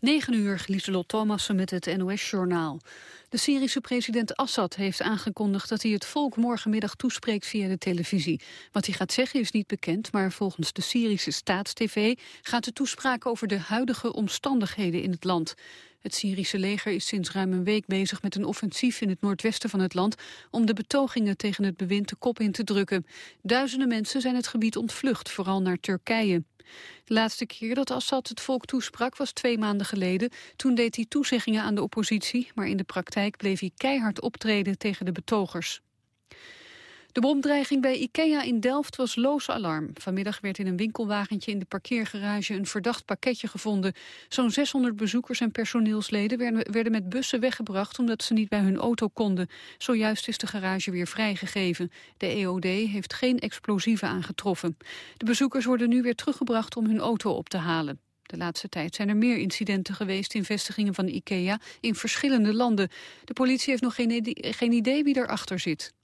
9 uur, Lieselot Thomassen met het NOS-journaal. De Syrische president Assad heeft aangekondigd dat hij het volk morgenmiddag toespreekt via de televisie. Wat hij gaat zeggen is niet bekend, maar volgens de Syrische staatstv gaat de toespraak over de huidige omstandigheden in het land. Het Syrische leger is sinds ruim een week bezig met een offensief in het noordwesten van het land om de betogingen tegen het bewind de kop in te drukken. Duizenden mensen zijn het gebied ontvlucht, vooral naar Turkije. De laatste keer dat Assad het volk toesprak was twee maanden geleden. Toen deed hij toezeggingen aan de oppositie, maar in de praktijk bleef hij keihard optreden tegen de betogers. De bomdreiging bij Ikea in Delft was loos alarm. Vanmiddag werd in een winkelwagentje in de parkeergarage een verdacht pakketje gevonden. Zo'n 600 bezoekers en personeelsleden werden, met bussen weggebracht omdat ze niet bij hun auto konden. Zojuist is de garage weer vrijgegeven. De EOD heeft geen explosieven aangetroffen. De bezoekers worden nu weer teruggebracht om hun auto op te halen. De laatste tijd zijn er meer incidenten geweest in vestigingen van IKEA in verschillende landen. De politie heeft nog geen, geen idee wie erachter zit.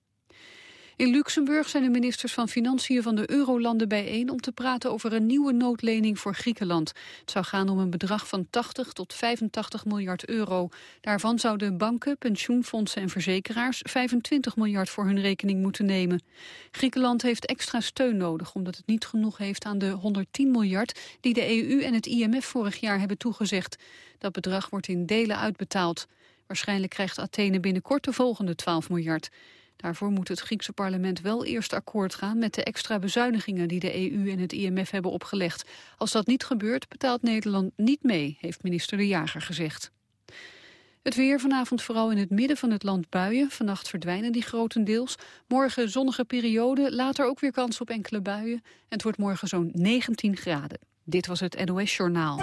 In Luxemburg zijn de ministers van Financiën van de Eurolanden bijeen om te praten over een nieuwe noodlening voor Griekenland. Het zou gaan om een bedrag van 80 tot 85 miljard euro. Daarvan zouden banken, pensioenfondsen en verzekeraars 25 miljard voor hun rekening moeten nemen. Griekenland heeft extra steun nodig omdat het niet genoeg heeft aan de 110 miljard die de EU en het IMF vorig jaar hebben toegezegd. Dat bedrag wordt in delen uitbetaald. Waarschijnlijk krijgt Athene binnenkort de volgende 12 miljard. Daarvoor moet het Griekse parlement wel eerst akkoord gaan met de extra bezuinigingen die de EU en het IMF hebben opgelegd. Als dat niet gebeurt, betaalt Nederland niet mee, heeft minister De Jager gezegd. Het weer vanavond vooral in het midden van het land buien. Vannacht verdwijnen die grotendeels. Morgen zonnige periode, later ook weer kans op enkele buien. En het wordt morgen zo'n 19 graden. Dit was het NOS Journaal.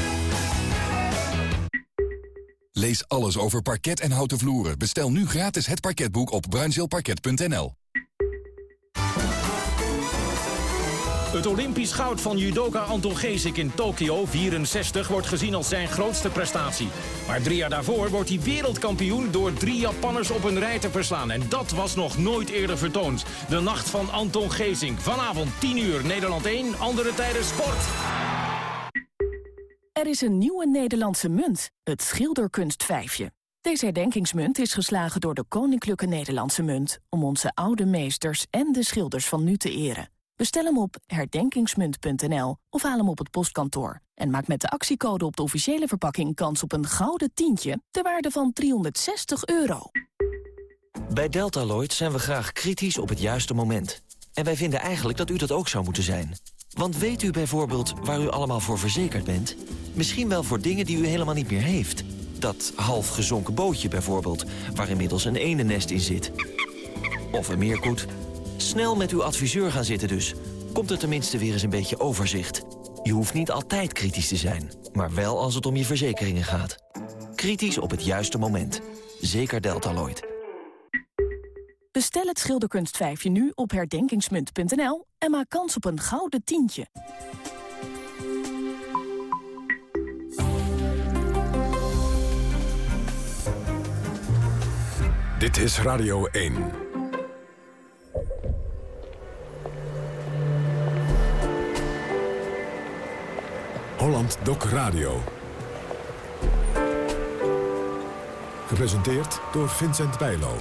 Lees alles over parket en houten vloeren. Bestel nu gratis het parketboek op bruinzeelparket.nl. Het Olympisch goud van judoka Anton Geesik in Tokio, 64, wordt gezien als zijn grootste prestatie. Maar drie jaar daarvoor wordt hij wereldkampioen door drie Japanners op een rij te verslaan. En dat was nog nooit eerder vertoond. De nacht van Anton Geesink. Vanavond 10 uur, Nederland 1, andere tijden sport. Er is een nieuwe Nederlandse munt, het schilderkunstvijfje. Deze herdenkingsmunt is geslagen door de Koninklijke Nederlandse Munt... om onze oude meesters en de schilders van nu te eren. Bestel hem op herdenkingsmunt.nl of haal hem op het postkantoor. En maak met de actiecode op de officiële verpakking kans op een gouden tientje... ter waarde van 360 euro. Bij Deltaloid zijn we graag kritisch op het juiste moment. En wij vinden eigenlijk dat u dat ook zou moeten zijn... Want weet u bijvoorbeeld waar u allemaal voor verzekerd bent? Misschien wel voor dingen die u helemaal niet meer heeft. Dat half gezonken bootje bijvoorbeeld, waar inmiddels een enennest in zit. Of een meerkoet. Snel met uw adviseur gaan zitten dus. Komt er tenminste weer eens een beetje overzicht. Je hoeft niet altijd kritisch te zijn, maar wel als het om je verzekeringen gaat. Kritisch op het juiste moment. Zeker Deltaloid. Bestel het schilderkunstvijfje nu op herdenkingsmunt.nl en maak kans op een gouden tientje. Dit is Radio 1. Holland Doc Radio. Gepresenteerd door Vincent Bijlo.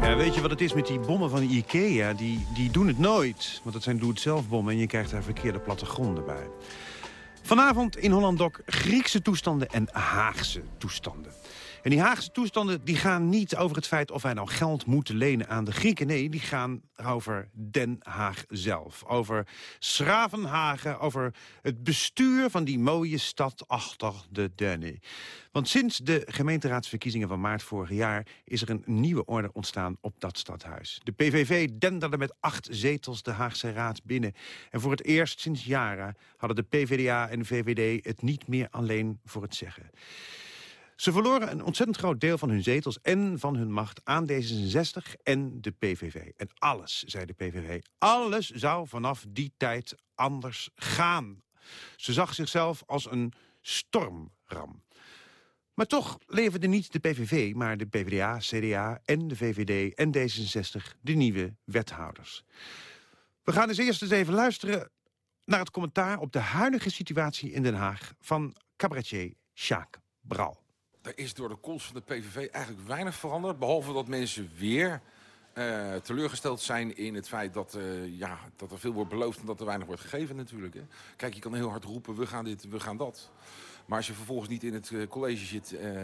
Ja, weet je wat het is met die bommen van Ikea? Die, die doen het nooit. Want het zijn doe-het-zelf bommen en je krijgt daar verkeerde plattegronden bij. Vanavond in Holland Griekse toestanden en Haagse toestanden. En die Haagse toestanden die gaan niet over het feit of wij nou geld moeten lenen aan de Grieken. Nee, die gaan over Den Haag zelf. Over Schravenhagen, over het bestuur van die mooie stad achter de Denne. Want sinds de gemeenteraadsverkiezingen van maart vorig jaar... is er een nieuwe orde ontstaan op dat stadhuis. De PVV denderde met acht zetels de Haagse Raad binnen. En voor het eerst sinds jaren hadden de PvdA en de VVD het niet meer alleen voor het zeggen. Ze verloren een ontzettend groot deel van hun zetels en van hun macht aan D66 en de PVV. En alles, zei de PVV, alles zou vanaf die tijd anders gaan. Ze zag zichzelf als een stormram. Maar toch leverde niet de PVV, maar de PvdA, CDA en de VVD en D66 de nieuwe wethouders. We gaan dus eerst eens even luisteren naar het commentaar op de huidige situatie in Den Haag van cabaretier Sjaak Bral. Er is door de komst van de PVV eigenlijk weinig veranderd. Behalve dat mensen weer uh, teleurgesteld zijn in het feit dat, uh, ja, dat er veel wordt beloofd en dat er weinig wordt gegeven natuurlijk. Hè. Kijk, je kan heel hard roepen, we gaan dit, we gaan dat. Maar als je vervolgens niet in het uh, college zit uh,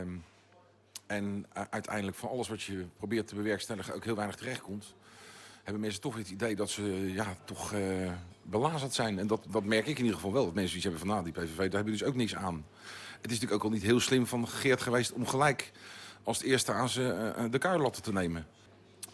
en uiteindelijk van alles wat je probeert te bewerkstelligen ook heel weinig terechtkomt, hebben mensen toch het idee dat ze ja, toch belazerd zijn. En dat, dat merk ik in ieder geval wel. Dat mensen iets hebben van, nou, die PVV, daar hebben dus ook niks aan. Het is natuurlijk ook al niet heel slim van Geert geweest om gelijk als eerste aan ze uh, de kuilatten te nemen.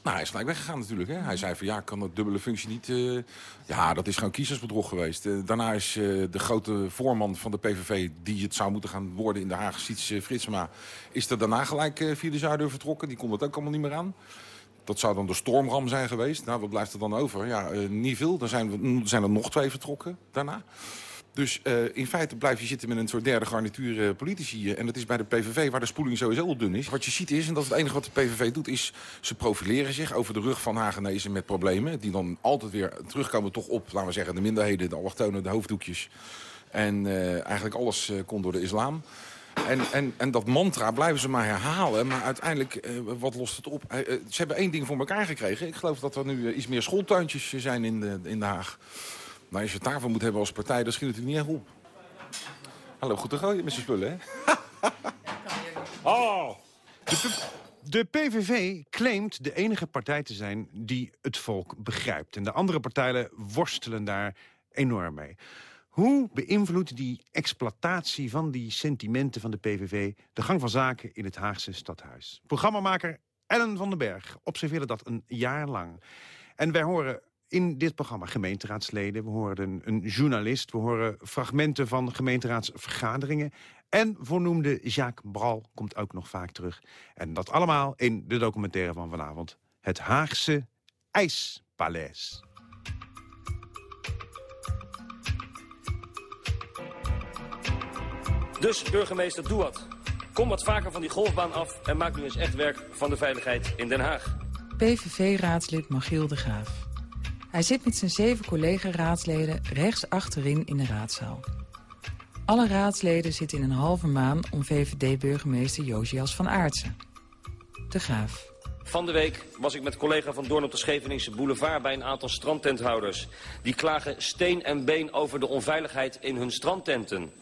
Nou, hij is gelijk weggegaan natuurlijk. Hè. Hij zei van ja, kan dat dubbele functie niet... Uh... ja, dat is gewoon kiezersbedrog geweest. Daarna is de grote voorman van de PVV... die het zou moeten gaan worden in de Haag, Siets Fritsma... is er daarna gelijk via de Zuider vertrokken. Die kon het ook allemaal niet meer aan. Dat zou dan de stormram zijn geweest. Nou, wat blijft er dan over? Ja, niet veel. Er zijn, zijn er nog twee vertrokken daarna. Dus uh, in feite blijf je zitten met een soort derde garnituur uh, politici. en dat is bij de PVV, waar de spoeling sowieso al dun is. Wat je ziet is, en dat is het enige wat de PVV doet... is ze profileren zich over de rug van Hagenezen met problemen... die dan altijd weer terugkomen toch op, laten we zeggen... de minderheden, de allochtonen, de hoofddoekjes. En uh, eigenlijk alles komt door de islam. En, en, en dat mantra blijven ze maar herhalen. Maar uiteindelijk, wat lost het op? ze hebben één ding voor elkaar gekregen. Ik geloof dat er nu iets meer schooltuintjes zijn in de, in de Haag. Maar als je het daarvan moet hebben als partij, dan schiet het niet echt op. Hallo, goed te gooien met zijn spullen, hè? oh! De, de PVV claimt de enige partij te zijn die het volk begrijpt. En de andere partijen worstelen daar enorm mee. Hoe beïnvloedt die exploitatie van die sentimenten van de PVV... de gang van zaken in het Haagse stadhuis? Programmamaker Ellen van den Berg observeerde dat een jaar lang. En wij horen in dit programma gemeenteraadsleden. We horen een journalist, we horen fragmenten van gemeenteraadsvergaderingen. En voornoemde Jacques Bral komt ook nog vaak terug. En dat allemaal in de documentaire van vanavond. Het Haagse IJspaleis. Dus burgemeester, doe wat. Kom wat vaker van die golfbaan af en maak nu eens echt werk van de veiligheid in Den Haag. PVV-raadslid Magiel de Graaf. Hij zit met zijn zeven collega-raadsleden rechts achterin in de raadzaal. Alle raadsleden zitten in een halve maan om VVD-burgemeester Josias van Aartsen. De Graaf. Van de week was ik met collega Van Doorn op de Scheveningse boulevard... bij een aantal strandtenthouders. Die klagen steen en been over de onveiligheid in hun strandtenten.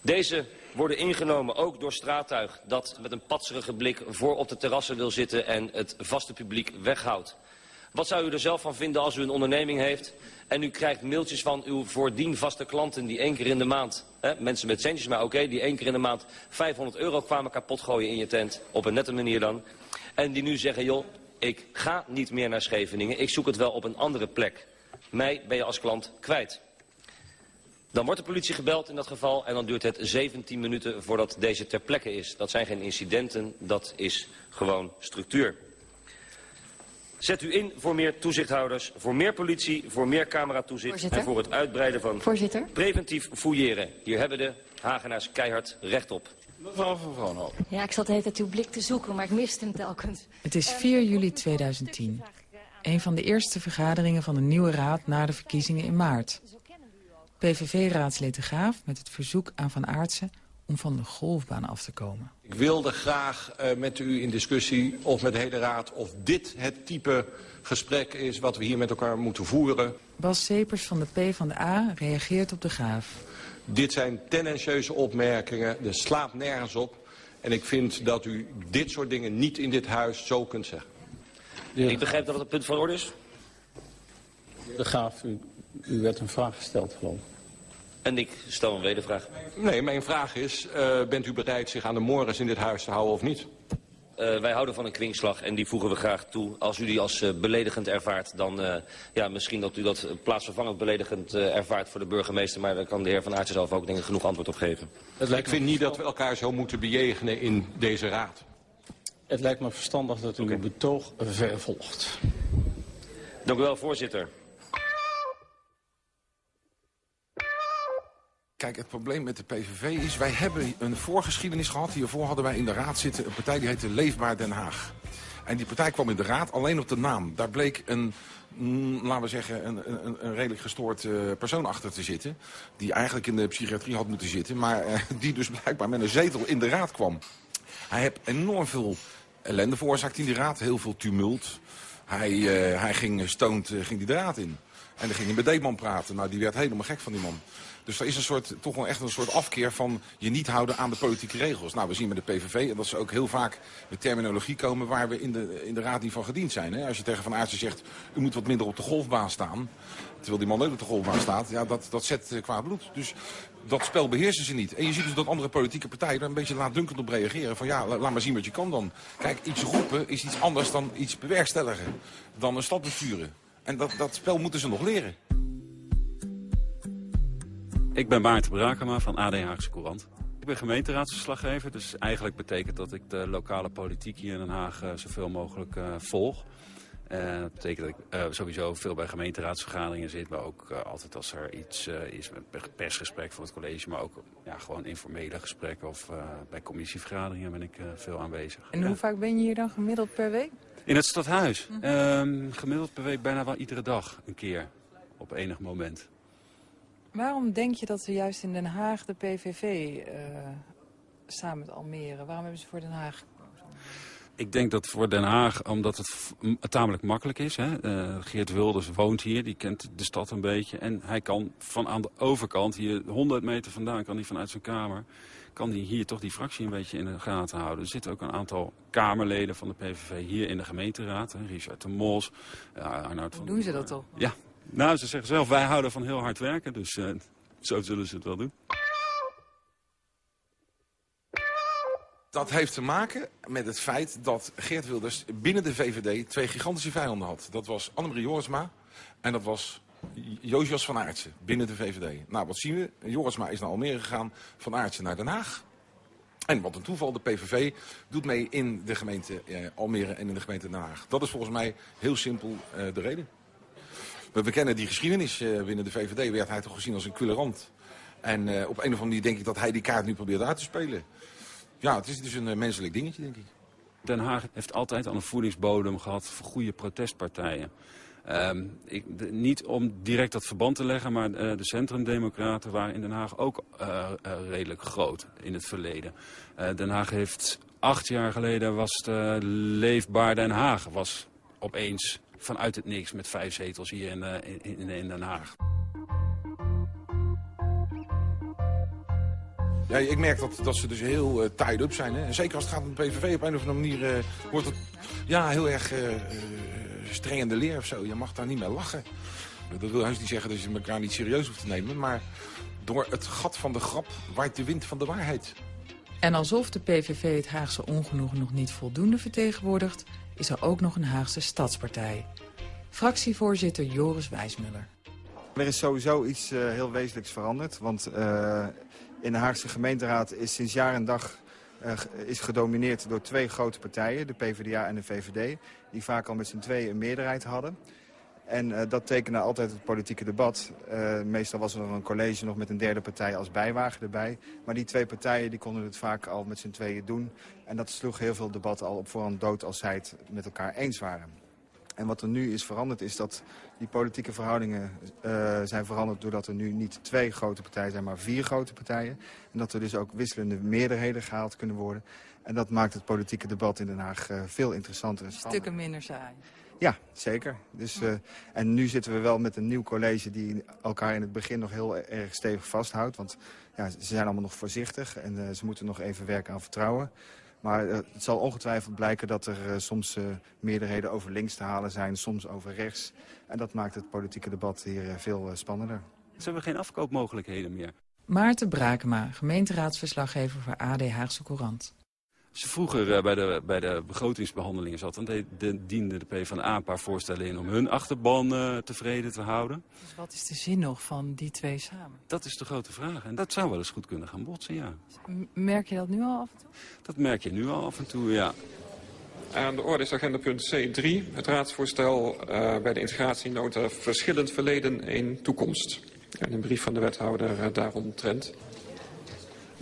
Deze worden ingenomen ook door straattuig... dat met een patserige blik voor op de terrassen wil zitten... en het vaste publiek weghoudt. Wat zou u er zelf van vinden als u een onderneming heeft... en u krijgt mailtjes van uw voordien vaste klanten die één keer in de maand... Hè, mensen met centjes, maar oké, die één keer in de maand 500 euro kwamen kapot gooien in je tent. Op een nette manier dan. En die nu zeggen, joh, ik ga niet meer naar Scheveningen. Ik zoek het wel op een andere plek. Mij ben je als klant kwijt. Dan wordt de politie gebeld in dat geval en dan duurt het 17 minuten voordat deze ter plekke is. Dat zijn geen incidenten, dat is gewoon structuur. Zet u in voor meer toezichthouders, voor meer politie, voor meer cameratoezicht... Voorzitter? en voor het uitbreiden van Voorzitter? preventief fouilleren. Hier hebben de Hagenaars keihard recht op. Mevrouw van Vroonhoop. Ja, ik zat de hele tijd uw blik te zoeken, maar ik miste hem telkens. Het is 4 juli 2010. Een van de eerste vergaderingen van de nieuwe raad na de verkiezingen in maart. PVV-raadslid De Graaf met het verzoek aan Van Aartsen om van de golfbaan af te komen. Ik wilde graag uh, met u in discussie, of met de hele raad... of dit het type gesprek is wat we hier met elkaar moeten voeren. Bas Sepers van de PvdA reageert op de Graaf. Dit zijn tendentieuze opmerkingen, er slaat nergens op. En ik vind dat u dit soort dingen niet in dit huis zo kunt zeggen. Ik begrijp dat het een punt van orde is. De Graaf, u, u werd een vraag gesteld, geloof ik. En ik stel een wedervraag. Nee, mijn vraag is, uh, bent u bereid zich aan de morgens in dit huis te houden of niet? Uh, wij houden van een kwinkslag en die voegen we graag toe. Als u die als uh, beledigend ervaart, dan uh, ja, misschien dat u dat plaatsvervangend beledigend ervaart voor de burgemeester. Maar daar kan de heer Van Aartsen zelf ook denk ik genoeg antwoord op geven. Het lijkt ik vind niet dat we elkaar zo moeten bejegenen in deze raad. Het lijkt me verstandig dat u okay. uw betoog vervolgt. Dank u wel, voorzitter. Kijk, het probleem met de PVV is, wij hebben een voorgeschiedenis gehad. Hiervoor hadden wij in de raad zitten een partij die heette Leefbaar Den Haag. En die partij kwam in de raad alleen op de naam. Daar bleek een, mm, laten we zeggen, een, een, een redelijk gestoord uh, persoon achter te zitten. Die eigenlijk in de psychiatrie had moeten zitten. Maar uh, die dus blijkbaar met een zetel in de raad kwam. Hij heeft enorm veel ellende veroorzaakt in die raad. Heel veel tumult. Hij, uh, hij ging stoned ging die de raad in. En dan ging hij met Deetman praten. Nou, die werd helemaal gek van die man. Dus er is een soort, toch wel echt een soort afkeer van je niet houden aan de politieke regels. Nou, we zien met de PVV en dat ze ook heel vaak met terminologie komen waar we in de, in de raad niet van gediend zijn. Hè? Als je tegen Van Aartsen zegt, u moet wat minder op de golfbaan staan. Terwijl die man ook op de golfbaan staat, ja, dat, dat zet uh, kwaad bloed. Dus dat spel beheersen ze niet. En je ziet dus dat andere politieke partijen een beetje laatdunkend op reageren. Van ja, laat maar zien wat je kan dan. Kijk, iets roepen is iets anders dan iets bewerkstelligen. Dan een stad besturen. En dat, dat spel moeten ze nog leren. Ik ben Maarten Brakema van AD Haagse Courant. Ik ben gemeenteraadsverslaggever, dus eigenlijk betekent dat ik de lokale politiek hier in Den Haag uh, zoveel mogelijk uh, volg. Uh, dat betekent dat ik uh, sowieso veel bij gemeenteraadsvergaderingen zit, maar ook uh, altijd als er iets is, met persgesprek voor het college, maar ook ja, gewoon informele gesprekken of bij commissievergaderingen ben ik veel aanwezig. En hoe ja. vaak ben je hier dan gemiddeld per week? In het stadhuis. Mm -hmm. um, gemiddeld per week bijna wel iedere dag een keer, op enig moment. Waarom denk je dat ze juist in Den Haag de PVV uh, samen met Almere, waarom hebben ze voor Den Haag gekozen? Ik denk dat voor Den Haag, omdat het tamelijk makkelijk is. Hè? Uh, Geert Wilders woont hier, die kent de stad een beetje. En hij kan van aan de overkant, hier 100 meter vandaan, kan hij vanuit zijn kamer... kan hij hier toch die fractie een beetje in de gaten houden. Er zitten ook een aantal Kamerleden van de PVV hier in de gemeenteraad. Hè? Richard de Mos, uh, Arnoud van... Doen ze dat toch? Ja, nou, ze zeggen zelf, wij houden van heel hard werken, dus uh, zo zullen ze het wel doen. Dat heeft te maken met het feit dat Geert Wilders binnen de VVD twee gigantische vijanden had. Dat was Annemarie Jorisma en dat was Josias van Aartsen binnen de VVD. Nou, wat zien we? Jorisma is naar Almere gegaan, Van Aartsen naar Den Haag. En wat een toeval, de PVV doet mee in de gemeente eh, Almere en in de gemeente Den Haag. Dat is volgens mij heel simpel uh, de reden. We kennen die geschiedenis uh, binnen de VVD. Werd hij toch gezien als een kullerant. En uh, op een of andere manier denk ik dat hij die kaart nu probeert uit te spelen. Ja, het is dus een uh, menselijk dingetje, denk ik. Den Haag heeft altijd al een voedingsbodem gehad voor goede protestpartijen. Um, ik, niet om direct dat verband te leggen, maar uh, de centrumdemocraten waren in Den Haag ook redelijk groot in het verleden. Den Haag heeft acht jaar geleden was de Leefbaar Den Haag was opeens vanuit het niks met vijf zetels hier in, uh, in, in Den Haag. Ja, ik merk dat, dat ze dus heel uh, tied up zijn. Hè? En zeker als het gaat om de PVV, op een of andere manier uh, wordt het ja, heel erg uh, streng in de leer of zo. Je mag daar niet meer lachen. Dat wil juist niet zeggen dat je elkaar niet serieus hoeft te nemen. Maar door het gat van de grap waait de wind van de waarheid. En alsof de PVV het Haagse ongenoegen nog niet voldoende vertegenwoordigt is er ook nog een Haagse stadspartij. Fractievoorzitter Joris Wijsmuller. Er is sowieso iets uh, heel wezenlijks veranderd. Want uh, in de Haagse gemeenteraad is sinds jaar en dag uh, is gedomineerd door twee grote partijen. De PvdA en de VVD. Die vaak al met z'n tweeën een meerderheid hadden. En uh, dat tekende altijd het politieke debat. Uh, meestal was er nog een college nog met een derde partij als bijwagen erbij. Maar die twee partijen die konden het vaak al met z'n tweeën doen. En dat sloeg heel veel debat al op voorhand dood als zij het met elkaar eens waren. En wat er nu is veranderd is dat die politieke verhoudingen uh, zijn veranderd... doordat er nu niet twee grote partijen zijn, maar vier grote partijen. En dat er dus ook wisselende meerderheden gehaald kunnen worden. En dat maakt het politieke debat in Den Haag veel interessanter. Stukken minder saai. Ja, zeker. Dus, uh, en nu zitten we wel met een nieuw college die elkaar in het begin nog heel erg stevig vasthoudt. Want ja, ze zijn allemaal nog voorzichtig en uh, ze moeten nog even werken aan vertrouwen. Maar uh, het zal ongetwijfeld blijken dat er soms meerderheden over links te halen zijn, soms over rechts. En dat maakt het politieke debat hier veel spannender. Ze hebben geen afkoopmogelijkheden meer. Maarten Brakema, gemeenteraadsverslaggever voor AD Haagse Courant. Ze vroeger uh, bij, de, bij de begrotingsbehandelingen zat, dan de, de, diende de PvdA een paar voorstellen in om hun achterban uh, tevreden te houden. Dus wat is de zin nog van die twee samen? Dat is de grote vraag. En dat zou wel eens goed kunnen gaan botsen, ja. Merk je dat nu al af en toe? Dat merk je nu al af en toe, ja. Aan de orde is agenda punt C3, het raadsvoorstel uh, bij de integratienota verschillend verleden in toekomst. En een brief van de wethouder uh, daaromtrent.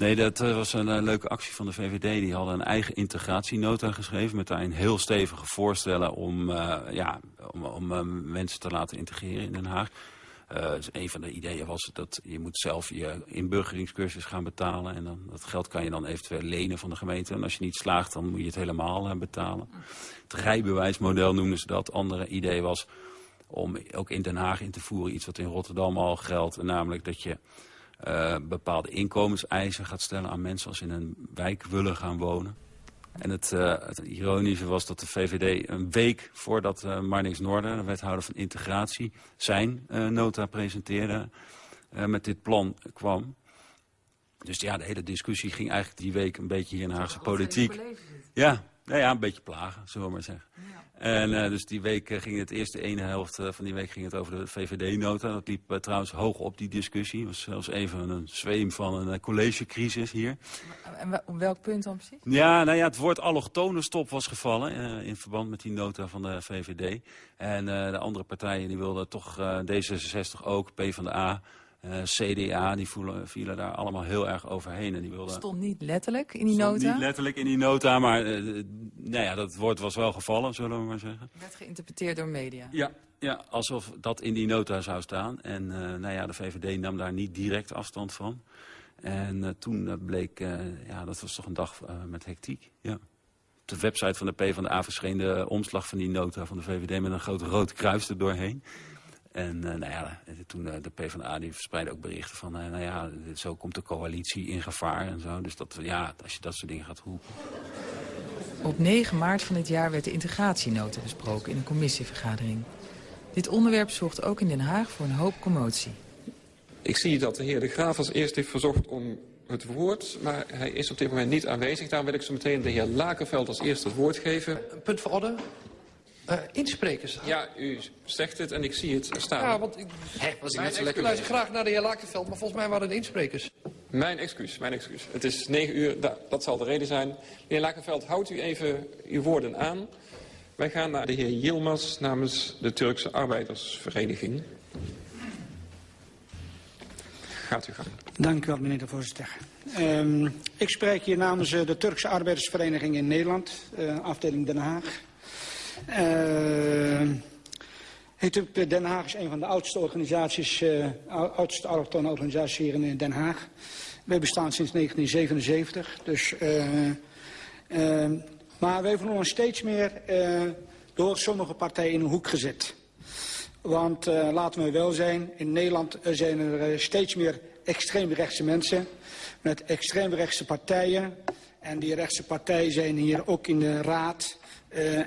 Nee, dat uh, was een uh, leuke actie van de VVD. Die hadden een eigen integratienota geschreven... met daarin heel stevige voorstellen om, uh, ja, om, om mensen te laten integreren in Den Haag. Dus een van de ideeën was dat je moet zelf je inburgeringscursus gaan betalen. En dan, dat geld kan je dan eventueel lenen van de gemeente. En als je niet slaagt, dan moet je het helemaal betalen. Het rijbewijsmodel noemden ze dat. Andere idee was om ook in Den Haag in te voeren iets wat in Rotterdam al geldt. Namelijk dat je uh, bepaalde inkomenseisen gaat stellen aan mensen als ze in een wijk willen gaan wonen. En het, uh, het ironische was dat de VVD een week voordat uh, Marnix Noorden, de wethouder van integratie, zijn nota presenteerde, met dit plan kwam. Dus ja, de hele discussie ging eigenlijk die week een beetje hier in Haagse politiek. Ja, nou ja, een beetje plagen, zullen we maar zeggen. Ja. En uh, dus die week uh, ging het eerste ene helft uh, van die week ging het over de VVD-nota. Dat liep trouwens hoog op die discussie. Het was zelfs even een zweem van een collegecrisis hier. En op welk punt dan precies? Ja, nou ja, het woord allochtonenstop was gevallen in verband met die nota van de VVD. En de andere partijen die wilden toch D66 ook, PvdA... Uh, CDA, die voelen, vielen daar allemaal heel erg overheen. En die wilden... Stond niet letterlijk in die nota? Niet letterlijk in die nota, maar uh, nou ja, dat woord was wel gevallen, zullen we maar zeggen. Werd geïnterpreteerd door media? Ja, ja alsof dat in die nota zou staan. En uh, nou ja, de VVD nam daar niet direct afstand van. En toen bleek, ja, dat was toch een dag met hectiek, ja. Op de website van de PvdA verscheen de omslag van die nota van de VVD met een groot rood kruis er doorheen. En uh, nou ja, toen uh, de PvdA die verspreidde ook berichten van, uh, nou ja, zo komt de coalitie in gevaar en zo. Dus dat, ja, als je dat soort dingen gaat roepen. Op 9 maart van dit jaar werd de integratienota besproken in een commissievergadering. Dit onderwerp zorgt ook in Den Haag voor een hoop commotie. Ik zie dat de heer De Graaf als eerst heeft verzocht om het woord, maar hij is op dit moment niet aanwezig. Daarom wil ik zo meteen de heer Lakenveld als eerste het woord geven. Punt voor orde. Uh, insprekers. Ja, u zegt het en ik zie het staan. Ja, want ik, He, was ik net zo luister graag naar de heer Lakenveld, maar volgens mij waren het insprekers. Mijn excuus, mijn excuus. Het is negen uur, da, dat zal de reden zijn. De heer Lakenveld, houdt u even uw woorden aan. Wij gaan naar de heer Yilmaz namens de Turkse Arbeidersvereniging. Gaat u gang. Dank u wel, meneer de voorzitter. Um, ik spreek hier namens de Turkse Arbeidersvereniging in Nederland, uh, afdeling Den Haag. Uh, Den Haag is een van de oudste organisaties, uh, oudste allochtone organisaties hier in Den Haag. Wij bestaan sinds 1977, dus, maar wij voelen ons steeds meer door sommige partijen in een hoek gezet. Want laten we wel zijn, in Nederland zijn er steeds meer extreemrechtse mensen met extreemrechtse partijen. En die rechtse partijen zijn hier ook in de raad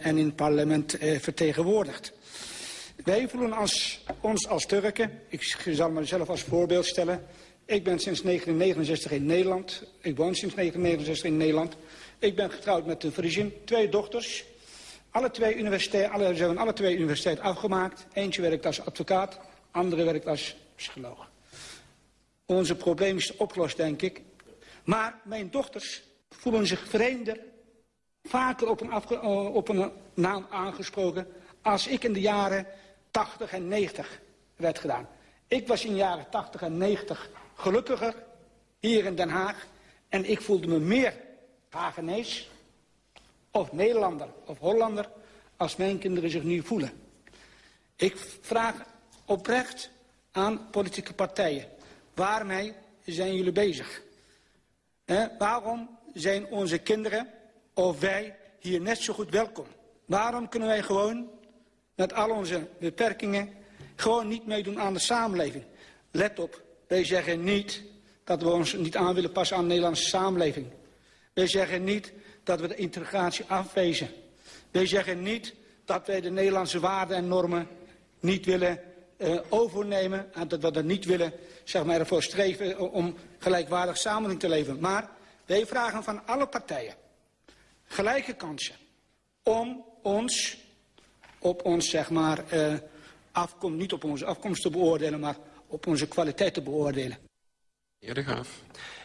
en in het parlement uh, vertegenwoordigd. Wij voelen als, ons als Turken, ik zal mezelf als voorbeeld stellen. Ik ben sinds 1969 in Nederland. Ik woon sinds 1969 in Nederland. Ik ben getrouwd met een Friesin, twee dochters. Alle twee universiteit, alle, ze hebben alle twee universiteit afgemaakt. Eentje werkt als advocaat, andere werkt als psycholoog. Onze probleem is opgelost, denk ik. Maar mijn dochters voelen zich vreemder vaker op een, uh, op een naam aangesproken als ik in de jaren 80 en 90 werd gedaan. Ik was in de jaren 80 en 90 gelukkiger hier in Den Haag en ik voelde me meer Hagenees of Nederlander of Hollander als mijn kinderen zich nu voelen. Ik vraag oprecht aan politieke partijen, waarmee zijn jullie bezig? Eh, waarom zijn onze kinderen of wij hier net zo goed welkom. Waarom kunnen wij gewoon met al onze beperkingen, gewoon niet meedoen aan de samenleving. Let op, wij zeggen niet dat we ons niet aan willen passen aan de Nederlandse samenleving. Wij zeggen niet dat we de integratie afwezen. Wij zeggen niet dat wij de Nederlandse waarden en normen niet willen uh, overnemen. En dat we er niet willen zeg maar, ervoor streven om gelijkwaardig samenleving te leven. Maar wij vragen van alle partijen gelijke kansen om ons op ons, zeg maar, uh, afkom, niet op onze afkomst te beoordelen, maar op onze kwaliteit te beoordelen. Heer De Graaf.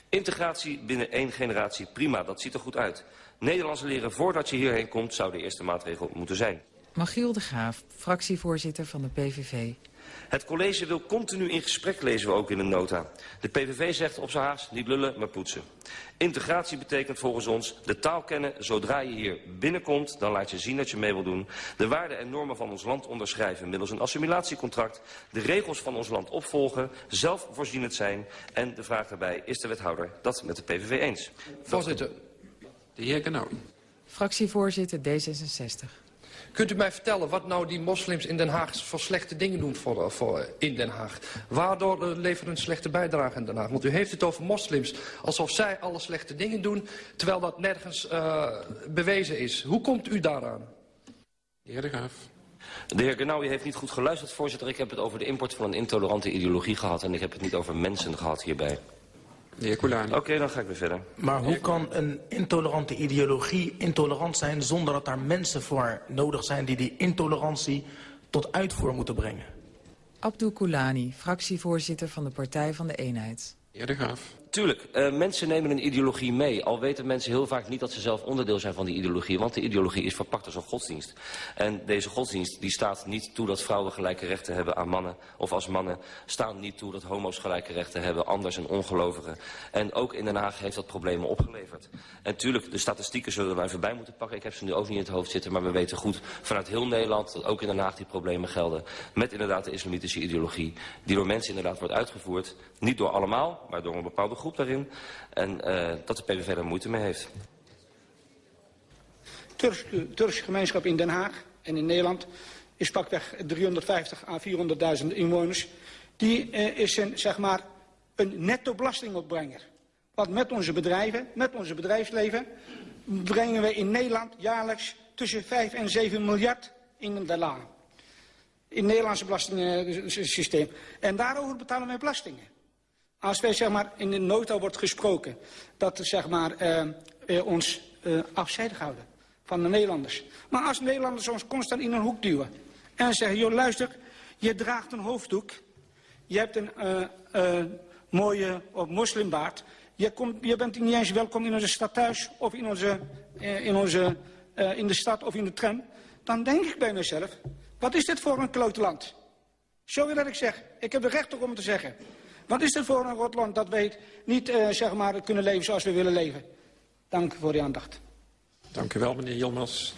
Integratie binnen één generatie, prima, dat ziet er goed uit. Nederlands leren voordat je hierheen komt zou de eerste maatregel moeten zijn. Magiel de Graaf, fractievoorzitter van de PVV. Het college wil continu in gesprek, lezen we ook in een nota. De PVV zegt op zijn haast niet lullen, maar poetsen. Integratie betekent volgens ons de taal kennen. Zodra je hier binnenkomt, dan laat je zien dat je mee wil doen. De waarden en normen van ons land onderschrijven middels een assimilatiecontract. De regels van ons land opvolgen, zelfvoorzienend zijn. En de vraag daarbij, is de wethouder dat met de PVV eens? Voorzitter. De heer Genau. Fractievoorzitter D66. Kunt u mij vertellen wat nou die moslims in Den Haag voor slechte dingen doen voor, voor, in Den Haag? Waardoor uh, leveren een slechte bijdrage in Den Haag? Want u heeft het over moslims alsof zij alle slechte dingen doen... terwijl dat nergens uh, bewezen is. Hoe komt u daaraan? De heer De Graaf. De heer Genaui heeft niet goed geluisterd, voorzitter. Ik heb het over de import van een intolerante ideologie gehad... en ik heb het niet over mensen gehad hierbij. De heer Koulani. Oké, dan ga ik weer verder. Maar hoe kan een intolerante ideologie intolerant zijn... zonder dat daar mensen voor nodig zijn die die intolerantie tot uitvoer moeten brengen? Abdul Koulani, fractievoorzitter van de Partij van de Eenheid. Heer De Graaf. Tuurlijk, uh, mensen nemen een ideologie mee. Al weten mensen heel vaak niet dat ze zelf onderdeel zijn van die ideologie. Want de ideologie is verpakt als een godsdienst. En deze godsdienst die staat niet toe dat vrouwen gelijke rechten hebben aan mannen. Of als mannen staan niet toe dat homo's gelijke rechten hebben. Anders en ongelovigen. En ook in Den Haag heeft dat problemen opgeleverd. En tuurlijk, de statistieken zullen we even bij moeten pakken. Ik heb ze nu ook niet in het hoofd zitten. Maar we weten goed vanuit heel Nederland dat ook in Den Haag die problemen gelden. Met inderdaad de islamitische ideologie. Die door mensen inderdaad wordt uitgevoerd. Niet door allemaal, maar door een bepaalde groep daarin. En uh, dat de PVV er moeite mee heeft. De Turkse gemeenschap in Den Haag en in Nederland is pakweg 350 à 400.000 inwoners. Die uh, is een, zeg maar, een netto belastingopbrenger. Want met onze bedrijven, met onze bedrijfsleven, brengen we in Nederland jaarlijks tussen 5 en 7 miljard in de laan. In het Nederlandse belastingssysteem. En daarover betalen wij belastingen. Als wij zeg maar in de nota wordt gesproken dat zeg maar uh, uh, ons uh, afzijdig houden van de Nederlanders. Maar als Nederlanders ons constant in een hoek duwen en zeggen, joh luister, je draagt een hoofddoek, je hebt een mooie of moslimbaard, je, komt, je bent niet eens welkom in onze stad thuis of in, onze, in, onze, in de stad of in de tram, dan denk ik bij mezelf, wat is dit voor een klote land? Sorry dat ik zeg, ik heb de recht om te zeggen. Wat is dit voor een rotland dat wij niet uh, zeg maar, kunnen leven zoals we willen leven? Dank voor uw aandacht. Dank u wel, meneer Yilmaz.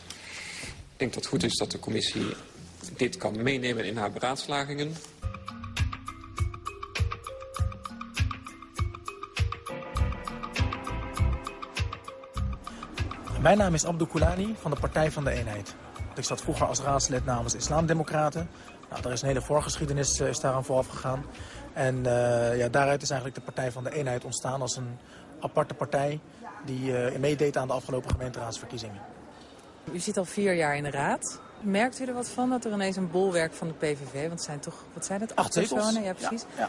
Ik denk dat het goed is dat de commissie dit kan meenemen in haar beraadslagingen. Mijn naam is Abdou Koulani van de Partij van de Eenheid. Ik zat vroeger als raadslid namens de Islamdemocraten. Nou, er is een hele voorgeschiedenis uh, is daaraan vooraf gegaan. En uh, ja, daaruit is eigenlijk de Partij van de Eenheid ontstaan als een aparte partij... die uh, meedeed aan de afgelopen gemeenteraadsverkiezingen. U zit al vier jaar in de raad. Merkt u er wat van dat er ineens een bolwerk van de PVV... want het zijn toch, wat zijn het, acht, acht personen? Ja, precies. Ja, ja.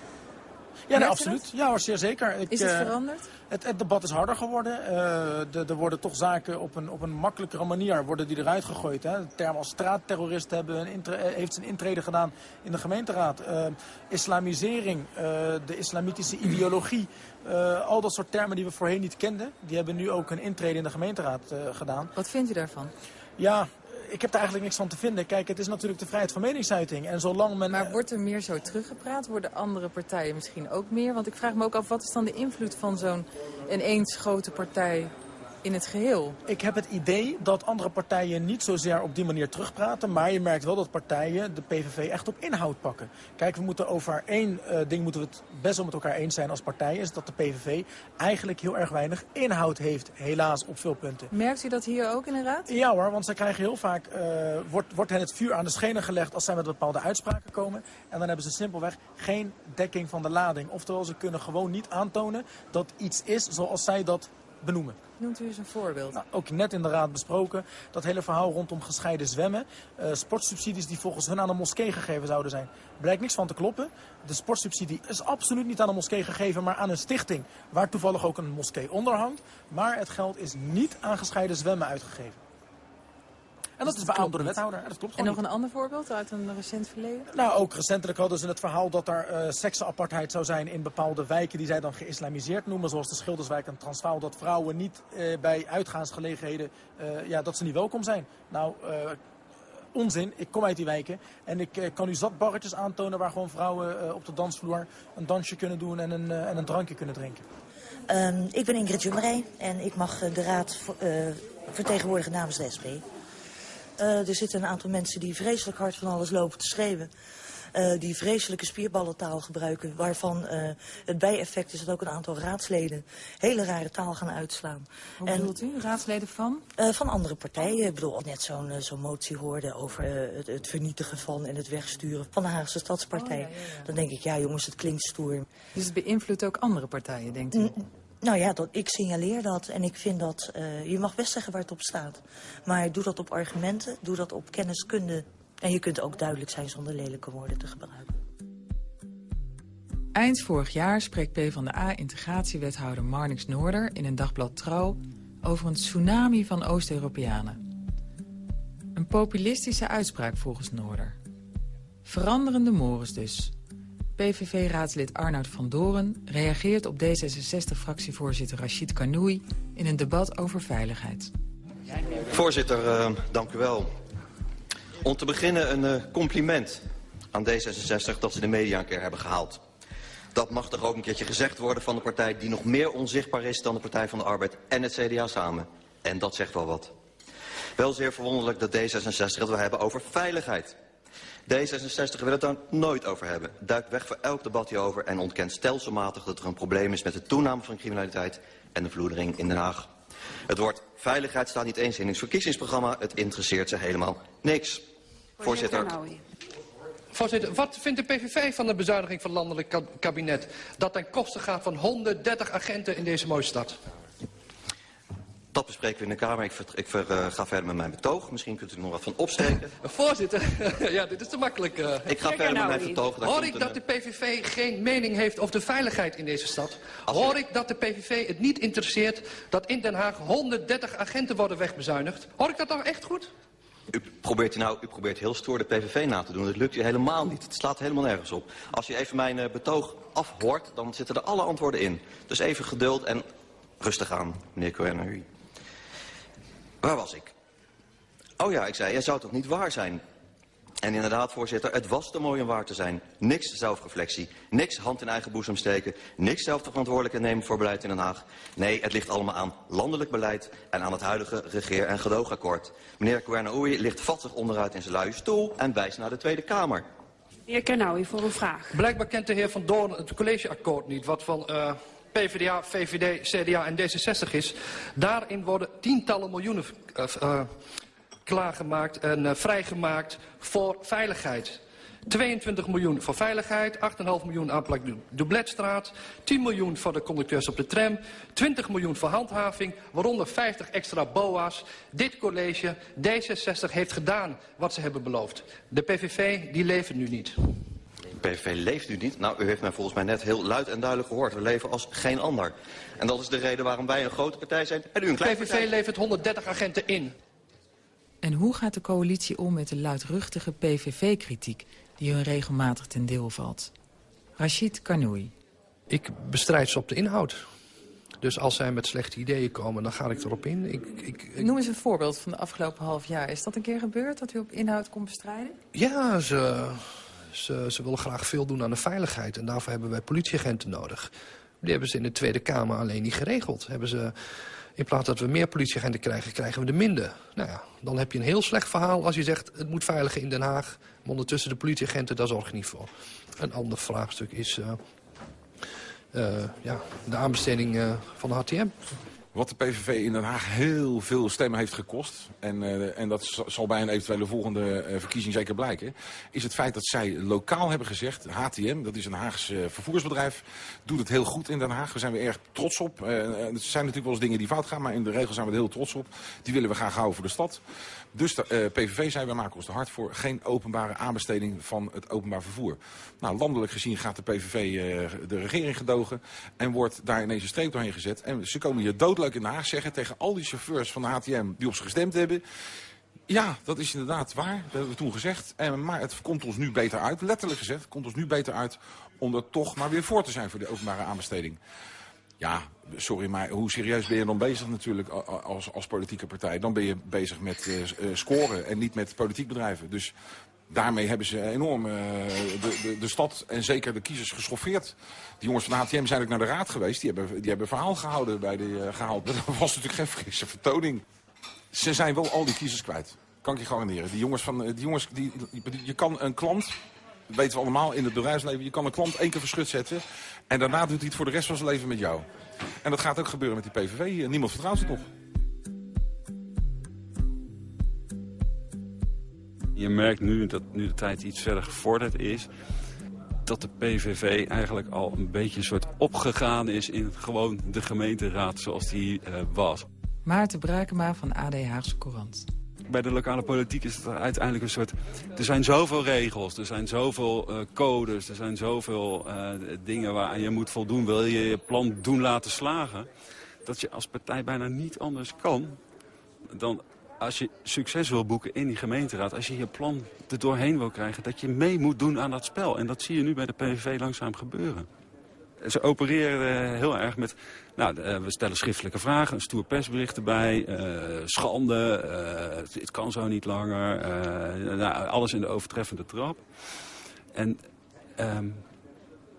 Ja, nee, absoluut. Ja, hoor, zeer zeker. Ik, is het veranderd? Uh, het, het, debat is harder geworden. Uh, er worden toch zaken op een, op een makkelijkere manier worden die eruit gegooid. Hè. De term als straatterrorist hebben een intre, heeft zijn intrede gedaan in de gemeenteraad. Uh, islamisering, de islamitische ideologie. al dat soort termen die we voorheen niet kenden. Die hebben nu ook een intrede in de gemeenteraad gedaan. Wat vindt u daarvan? Ja, ik heb er eigenlijk niks van te vinden. Kijk, het is natuurlijk de vrijheid van meningsuiting. En zolang men... Maar wordt er meer zo teruggepraat? Worden andere partijen misschien ook meer? Want ik vraag me ook af, wat is dan de invloed van zo'n ineens grote partij in het geheel. Ik heb het idee dat andere partijen niet zozeer op die manier terugpraten. Maar je merkt wel dat partijen de PVV echt op inhoud pakken. Kijk, we moeten over één uh, ding moeten we het best wel met elkaar eens zijn als partijen. Is dat de PVV eigenlijk heel erg weinig inhoud heeft, helaas op veel punten. Merkt u dat hier ook in de raad? Ja hoor, want ze krijgen heel vaak, uh, wordt, wordt hen het vuur aan de schenen gelegd als zij met bepaalde uitspraken komen. En dan hebben ze simpelweg geen dekking van de lading. Oftewel, ze kunnen gewoon niet aantonen dat iets is zoals zij dat benoemen. Noemt u eens een voorbeeld? Nou, ook net in de raad besproken. Dat hele verhaal rondom gescheiden zwemmen. Uh, sportsubsidies die volgens hun aan de moskee gegeven zouden zijn. Blijkt niks van te kloppen. De sportsubsidie is absoluut niet aan de moskee gegeven, maar aan een stichting. Waar toevallig ook een moskee onder hangt. Maar het geld is niet aan gescheiden zwemmen uitgegeven. En dat, is beaamd door de wethouder. Dat klopt en nog een ander voorbeeld uit een recent verleden? Nou, ook recentelijk hadden ze het verhaal dat er uh, seksenapartheid zou zijn in bepaalde wijken die zij dan geïslamiseerd noemen. Zoals de Schilderswijk en Transvaal. Dat vrouwen niet uh, bij uitgaansgelegenheden, uh, ja, dat ze niet welkom zijn. Nou, onzin. Ik kom uit die wijken. En ik kan u zat barretjes aantonen waar gewoon vrouwen op de dansvloer een dansje kunnen doen en een, en een drankje kunnen drinken. Um, ik ben Ingrid Jummerij en ik mag de raad vertegenwoordigen namens de SP. Uh, er zitten een aantal mensen die vreselijk hard van alles lopen te schreeuwen. Uh, die vreselijke spierballentaal gebruiken. Waarvan uh, het bijeffect is dat ook een aantal raadsleden hele rare taal gaan uitslaan. Hoe en, bedoelt u? Raadsleden van? Uh, van andere partijen. Ik bedoel, net zo'n zo'n motie hoorde over het, het, vernietigen van en het wegsturen van de Haagse Stadspartij. Oh, ja, ja, ja. Dan denk ik, ja jongens, het klinkt stoer. Dus het beïnvloedt ook andere partijen, denkt u? N nou ja, ik signaleer dat en ik vind dat... Uh, je mag best zeggen waar het op staat. Maar doe dat op argumenten, doe dat op kenniskunde. En je kunt ook duidelijk zijn zonder lelijke woorden te gebruiken. Eind vorig jaar spreekt PvdA-integratiewethouder Marnix Noorder... in een dagblad Trouw over een tsunami van Oost-Europeanen. Een populistische uitspraak volgens Noorder. Veranderende mores dus... PVV-raadslid Arnoud van Doren reageert op D66-fractievoorzitter Rachid Karnoui in een debat over veiligheid. Voorzitter, uh, dank u wel. Om te beginnen een uh, compliment aan D66 dat ze de media een keer hebben gehaald. Dat mag toch ook een keertje gezegd worden van de partij die nog meer onzichtbaar is dan de Partij van de Arbeid en het CDA samen. En dat zegt wel wat. Wel zeer verwonderlijk dat D66 het wil hebben over veiligheid. D66 wil het daar nooit over hebben. Duikt weg voor elk debat hierover en ontkent stelselmatig dat er een probleem is met de toename van criminaliteit en de vloedering in Den Haag. Het woord veiligheid staat niet eens in het verkiezingsprogramma. Het interesseert ze helemaal niks. Voorzitter. Voorzitter, wat vindt de PVV van de bezuiniging van het landelijk kabinet? Dat ten koste gaat van 130 agenten in deze mooie stad. Dat bespreken we in de Kamer. Ik, ver, ik ver, uh, ga verder met mijn betoog. Misschien kunt u er nog wat van opsteken. Voorzitter, ja, dit is te makkelijk. Uh. Ik ga verder met mijn betoog. Hoor ik dat de PVV geen mening heeft over de veiligheid in deze stad? Hoor ik dat de PVV het niet interesseert dat in Den Haag 130 agenten worden wegbezuinigd? Hoor ik dat toch echt goed? U probeert, nou, u probeert heel stoer de PVV na te doen. Dat lukt u helemaal niet. Het slaat helemaal nergens op. Als je even mijn uh, betoog afhoort, dan zitten er alle antwoorden in. Dus even geduld en rustig aan, meneer Cohen. Waar was ik? Oh ja, ik zei, het zou toch niet waar zijn? En inderdaad, voorzitter, het was te mooi om waar te zijn. Niks zelfreflectie, niks hand in eigen boezem steken... niks zelf de verantwoordelijkheid nemen voor beleid in Den Haag. Nee, het ligt allemaal aan landelijk beleid en aan het huidige regeer- en gedoogakkoord. Meneer Kwernaoui ligt vatsig onderuit in zijn luie stoel en wijst naar de Tweede Kamer. Meneer Kernaui, voor een vraag. Blijkbaar kent de heer Van Doorn het collegeakkoord niet, wat van... Uh... PvdA, VVD, CDA en D66 is. Daarin worden tientallen miljoenen uh, uh, klaargemaakt en uh, vrijgemaakt voor veiligheid. 22 miljoen voor veiligheid, 8,5 miljoen aanplak Dubletstraat, 10 miljoen voor de conducteurs op de tram, 20 miljoen voor handhaving, waaronder 50 extra BOA's. Dit college, D66, heeft gedaan wat ze hebben beloofd. De PVV, die levert nu niet. PVV leeft u niet? Nou, u heeft mij volgens mij net heel luid en duidelijk gehoord. We leven als geen ander. En dat is de reden waarom wij een grote partij zijn en u een kleine PVV partij. levert 130 agenten in. En hoe gaat de coalitie om met de luidruchtige PVV-kritiek... die hun regelmatig ten deel valt? Rachid Karnoui. Ik bestrijd ze op de inhoud. Dus als zij met slechte ideeën komen, dan ga ik erop in. Ik, ik, ik... Noem eens een voorbeeld van de afgelopen half jaar. Is dat een keer gebeurd, dat u op inhoud kon bestrijden? Ja, ze, ze, ze, willen graag veel doen aan de veiligheid. En daarvoor hebben wij politieagenten nodig. Die hebben ze in de Tweede Kamer alleen niet geregeld. Hebben ze In plaats dat we meer politieagenten krijgen, krijgen we er minder. Nou ja, dan heb je een heel slecht verhaal als je zegt... het moet veiliger in Den Haag. Maar ondertussen de politieagenten, daar zorg je niet voor. Een ander vraagstuk is uh, uh, ja, de aanbesteding van de HTM. Wat de PVV in Den Haag heel veel stemmen heeft gekost... en, uh, en dat zal bij een eventuele volgende uh, verkiezing zeker blijken... is het feit dat zij lokaal hebben gezegd... HTM, dat is een Haags uh, vervoersbedrijf, doet het heel goed in Den Haag. Daar zijn we erg trots op. er zijn natuurlijk wel eens dingen die fout gaan... maar in de regel zijn we er heel trots op. Die willen we graag houden voor de stad. Dus de uh, PVV zei, we maken ons er hard voor geen openbare aanbesteding van het openbaar vervoer. Nou, landelijk gezien gaat de PVV uh, de regering gedogen en wordt daar ineens een streep doorheen gezet. En ze komen hier doodleuk in Den Haag zeggen tegen al die chauffeurs van de HTM die op ze gestemd hebben... Ja, dat is inderdaad waar. Dat hebben we toen gezegd. En, maar het komt ons nu beter uit, letterlijk gezegd, het komt ons nu beter uit om er toch maar weer voor te zijn voor de openbare aanbesteding. Ja, sorry, maar hoe serieus ben je dan bezig natuurlijk als, als politieke partij? Dan ben je bezig met uh, scoren en niet met politiek bedrijven. Dus daarmee hebben ze enorm uh, de, de, de, stad en zeker de kiezers geschoffeerd. Die jongens van de HTM zijn ook naar de raad geweest. Die hebben, die hebben verhaal gehouden bij de gehaald. Dat was natuurlijk geen frisse vertoning. Ze zijn wel al die kiezers kwijt. Kan ik je garanderen. Die jongens van, die jongens, die, je kan een klant dat weten we allemaal in het bedrijfsleven. Je kan een klant één keer verschut zetten. En daarna doet hij het voor de rest van zijn leven met jou. En dat gaat ook gebeuren met die PVV. Niemand vertrouwt ze toch. Je merkt nu dat nu de tijd iets verder gevorderd is... dat de PVV eigenlijk al een beetje een soort opgegaan is... in gewoon de gemeenteraad zoals die uh, was. Maarten Brakema van AD Haagse Courant bij de lokale politiek is het uiteindelijk een soort... Er zijn zoveel regels, er zijn zoveel uh, codes, er zijn zoveel uh, dingen waar je moet voldoen. Wil je je plan doen laten slagen, dat je als partij bijna niet anders kan... dan als je succes wil boeken in die gemeenteraad, als je je plan er doorheen wil krijgen... dat je mee moet doen aan dat spel. En dat zie je nu bij de PVV langzaam gebeuren ze opereren heel erg met... Nou, we stellen schriftelijke vragen, een stoer persbericht erbij. Uh, schande, uh, het kan zo niet langer. Nou, alles in de overtreffende trap. En, um,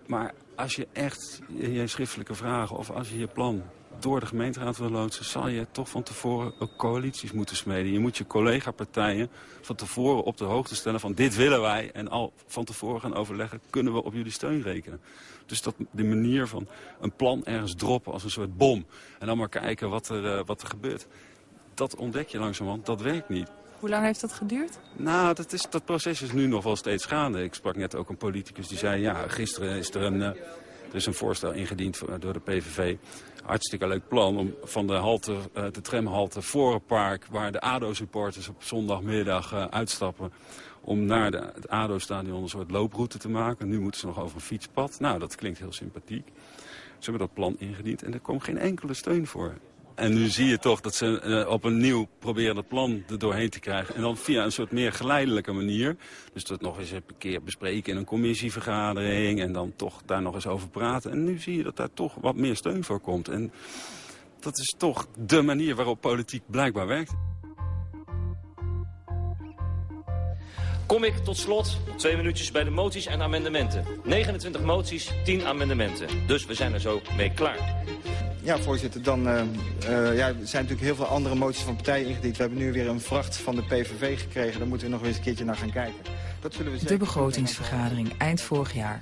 maar als je echt je schriftelijke vragen of als je je plan door de gemeenteraad wil loodsen... zal je toch van tevoren ook coalities moeten smeden. Je moet je collega-partijen van tevoren op de hoogte stellen van dit willen wij... en al van tevoren gaan overleggen, kunnen we op jullie steun rekenen. Dus dat de manier van een plan ergens droppen als een soort bom... en dan maar kijken wat er, uh, wat er gebeurt. Dat ontdek je langzamerhand, dat werkt niet. Hoe lang heeft dat geduurd? Nou, dat, is, dat proces is nu nog wel steeds gaande. Ik sprak net ook een politicus die zei... ja, gisteren is er een, uh, er is een voorstel ingediend door de PVV hartstikke leuk plan om van de, halte, uh, de tramhalte Vorenpark... waar de ADO-supporters op zondagmiddag uh, uitstappen... om naar de, het ADO-stadion een soort looproute te maken. Nu moeten ze nog over een fietspad. Nou, dat klinkt heel sympathiek. Ze hebben dat plan ingediend en er komt geen enkele steun voor. En nu zie je toch dat ze uh, op een nieuw proberen het plan er doorheen te krijgen. En dan via een soort meer geleidelijke manier. Dus dat nog eens een keer bespreken in een commissievergadering. En dan toch daar nog eens over praten. En nu zie je dat daar toch wat meer steun voor komt. En dat is toch de manier waarop politiek blijkbaar werkt. Kom ik tot slot, twee minuutjes bij de moties en amendementen. 29 moties, 10 amendementen. Dus we zijn er zo mee klaar. Ja, voorzitter. Dan uh, uh, ja, er zijn natuurlijk heel veel andere moties van partijen ingediend. We hebben nu weer een vracht van de PVV gekregen. Daar moeten we nog eens een keertje naar gaan kijken. Dat zullen we de begrotingsvergadering eind vorig jaar.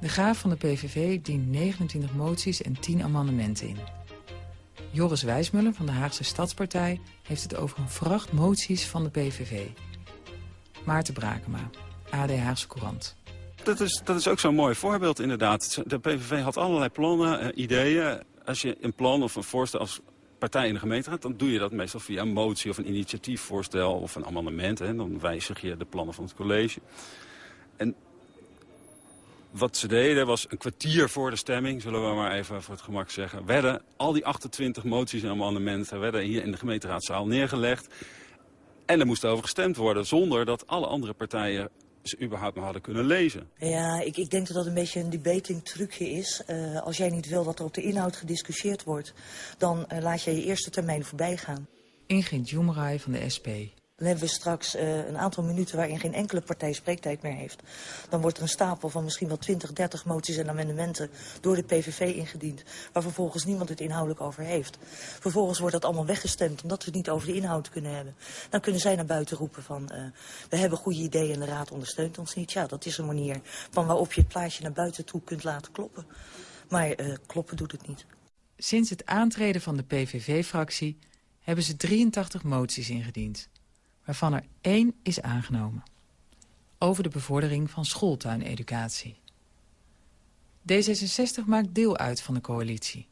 De graaf van de PVV dient 29 moties en 10 amendementen in. Joris Wijsmuller van de Haagse Stadspartij heeft het over een vracht moties van de PVV. Maarten Brakema, AD Haagse Courant. Dat is, dat is ook zo'n mooi voorbeeld inderdaad. De PVV had allerlei plannen, uh, ideeën als je een plan of een voorstel als partij in de gemeenteraad... dan doe je dat meestal via een motie of een initiatiefvoorstel of een amendement. Hè. Dan wijzig je de plannen van het college. En wat ze deden was een kwartier voor de stemming, zullen we maar even voor het gemak zeggen... werden al die 28 moties en amendementen werden hier in de gemeenteraadzaal neergelegd. En er moest over gestemd worden zonder dat alle andere partijen ze überhaupt maar hadden kunnen lezen. Ja, ik, ik denk dat dat een beetje een debating trucje is. Uh, als jij niet wil dat er op de inhoud gediscussieerd wordt... dan uh, laat je je eerste termijn voorbij gaan. Ingrid Joemerij van de SP. Dan hebben we straks uh, een aantal minuten waarin geen enkele partij spreektijd meer heeft. Dan wordt er een stapel van misschien wel 20, 30 moties en amendementen door de PVV ingediend. Waar vervolgens niemand het inhoudelijk over heeft. Vervolgens wordt dat allemaal weggestemd omdat we het niet over de inhoud kunnen hebben. Dan kunnen zij naar buiten roepen van uh, we hebben goede ideeën en de raad ondersteunt ons niet. Ja, dat is een manier van waarop je het plaatje naar buiten toe kunt laten kloppen. Maar uh, kloppen doet het niet. Sinds het aantreden van de PVV-fractie hebben ze 83 moties ingediend waarvan er één is aangenomen. Over de bevordering van schooltuineducatie. D66 maakt deel uit van de coalitie.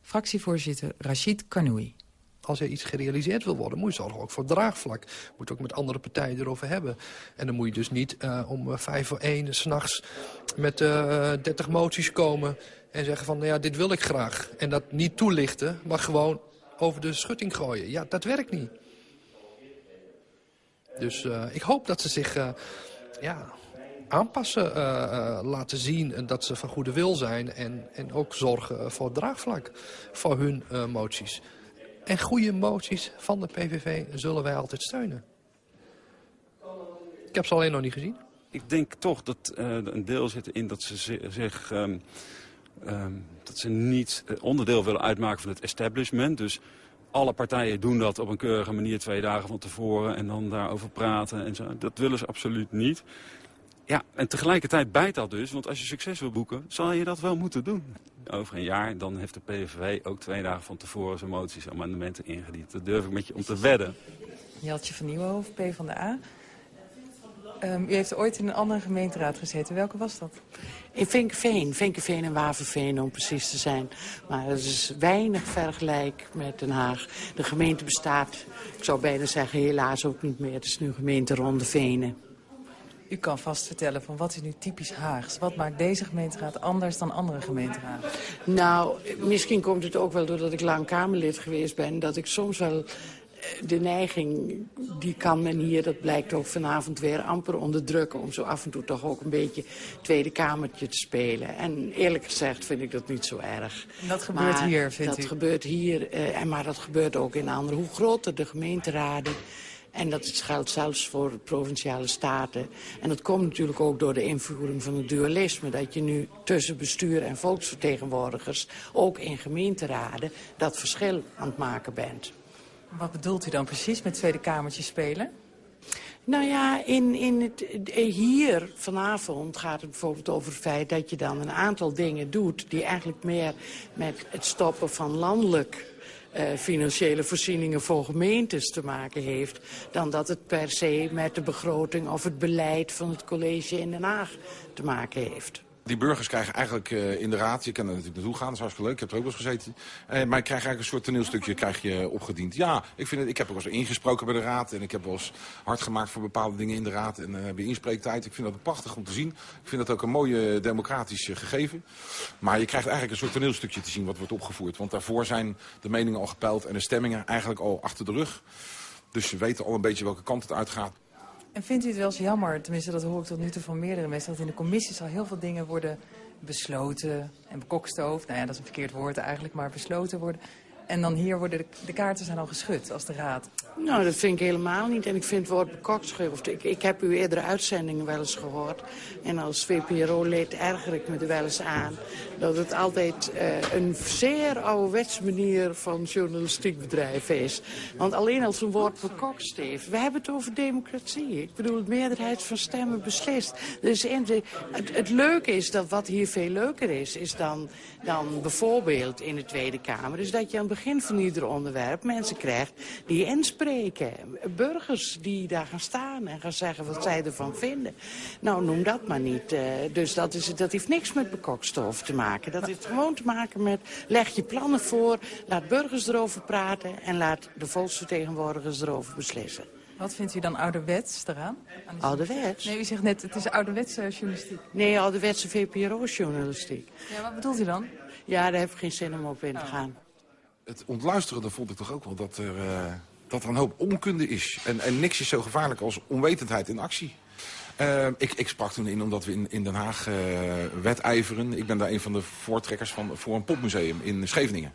Fractievoorzitter Rachid Karnoui. Als er iets gerealiseerd wil worden, moet je zorgen ook voor draagvlak. Moet ook met andere partijen erover hebben. En dan moet je dus niet uh, om vijf voor één s'nachts met uh, 30 moties komen... en zeggen van, nou ja, dit wil ik graag. En dat niet toelichten, maar gewoon over de schutting gooien. Ja, dat werkt niet. Dus uh, ik hoop dat ze zich uh, ja, aanpassen, uh, laten zien dat ze van goede wil zijn... en, en ook zorgen voor draagvlak voor hun moties. En goede moties van de PVV zullen wij altijd steunen. Ik heb ze alleen nog niet gezien. Ik denk toch dat een deel zit in dat ze zich... Um, um, dat ze niet onderdeel willen uitmaken van het establishment. Dus alle partijen doen dat op een keurige manier twee dagen van tevoren en dan daarover praten en zo. Dat willen ze absoluut niet. Ja, en tegelijkertijd bijt dat dus, want als je succes wil boeken, zal je dat wel moeten doen. Over een jaar, dan heeft de PVV ook twee dagen van tevoren zijn moties en amendementen ingediend. Dat durf ik met je om te wedden. Jeltje van Nieuwenhoven, P van de A. Um, u heeft ooit in een andere gemeenteraad gezeten. Welke was dat? In Vinkeveen. Vinkeveen en Waverveen om precies te zijn. Maar het is weinig vergelijk met Den Haag. De gemeente bestaat, ik zou bijna zeggen, helaas ook niet meer. Het is nu gemeente Ronde Venen. U kan vast vertellen van wat is nu typisch Haags? Wat maakt deze gemeenteraad anders dan andere gemeenteraden? Nou, misschien komt het ook wel doordat ik lang Kamerlid geweest ben... dat ik soms wel de neiging, die kan men hier, dat blijkt ook vanavond weer, amper onderdrukken... om zo af en toe toch ook een beetje Tweede Kamertje te spelen. En eerlijk gezegd vind ik dat niet zo erg. En dat gebeurt maar hier, vindt dat u? gebeurt hier, uh, en maar dat gebeurt ook in andere. Hoe groter de gemeenteraden... En dat geldt zelfs voor provinciale staten. En dat komt natuurlijk ook door de invoering van het dualisme. Dat je nu tussen bestuur en volksvertegenwoordigers, ook in gemeenteraden, dat verschil aan het maken bent. Wat bedoelt u dan precies met Tweede Kamertje spelen? Nou ja, in, in het, hier vanavond gaat het bijvoorbeeld over het feit dat je dan een aantal dingen doet... die eigenlijk meer met het stoppen van landelijk uh, financiële voorzieningen voor gemeentes te maken heeft... dan dat het per se met de begroting of het beleid van het college in Den Haag te maken heeft. Die burgers krijgen eigenlijk uh, in de raad, je kan er natuurlijk naartoe gaan, dat is hartstikke leuk, ik heb er ook wel eens gezeten. Uh, maar je krijgt eigenlijk een soort toneelstukje krijg je opgediend. Ja, ik, vind het, ik heb ook wel eens ingesproken bij de raad en ik heb wel eens hard gemaakt voor bepaalde dingen in de raad. En uh, bij inspreektijd, ik vind dat prachtig om te zien. Ik vind dat ook een mooie democratisch gegeven. Maar je krijgt eigenlijk een soort toneelstukje te zien wat wordt opgevoerd. Want daarvoor zijn de meningen al gepeild en de stemmingen eigenlijk al achter de rug. Dus we weten al een beetje welke kant het uitgaat. En vindt u het wel eens jammer, tenminste dat hoor ik tot nu toe van meerdere mensen... dat in de commissies al heel veel dingen worden besloten en bekokstoofd. Nou ja, dat is een verkeerd woord eigenlijk, maar besloten worden. En dan hier worden de, de kaarten zijn al geschud als de raad. Nou, dat vind ik helemaal niet. En ik vind het woord bekokstoofd. Ik, ik heb uw eerdere uitzendingen wel eens gehoord. En als VPRO-lid erger ik me er wel eens aan... dat het altijd uh, een zeer ouderwetse manier van journalistiek bedrijven is. Want alleen als een woord bekoksteeft... We hebben het over democratie. Ik bedoel, de meerderheid van stemmen beslist. Dus het, het leuke is dat wat hier veel leuker is... is dan, dan bijvoorbeeld in de Tweede Kamer... is dat je aan van ieder onderwerp mensen krijgt die inspreken. Burgers die daar gaan staan en gaan zeggen wat zij ervan vinden. Nou, noem dat maar niet. Uh, dus dat, is, dat heeft niks met bekokstof te maken. Dat heeft gewoon te maken met leg je plannen voor, laat burgers erover praten... en laat de volksvertegenwoordigers erover beslissen. Wat vindt u dan ouderwets eraan? Ouderwets? Nee, u zegt net, het is ouderwetse journalistiek. Nee, ouderwetse VPRO-journalistiek. Ja, wat bedoelt u dan? Ja, daar heb ik geen zin om op in te gaan. Het ontluisteren, vond ik toch ook wel dat er, uh, dat er een hoop onkunde is. En, en niks is zo gevaarlijk als onwetendheid in actie. Uh, ik, ik, sprak toen in omdat we in, in Den Haag uh, wedijveren. Ik ben daar een van de voortrekkers van voor een popmuseum in Scheveningen.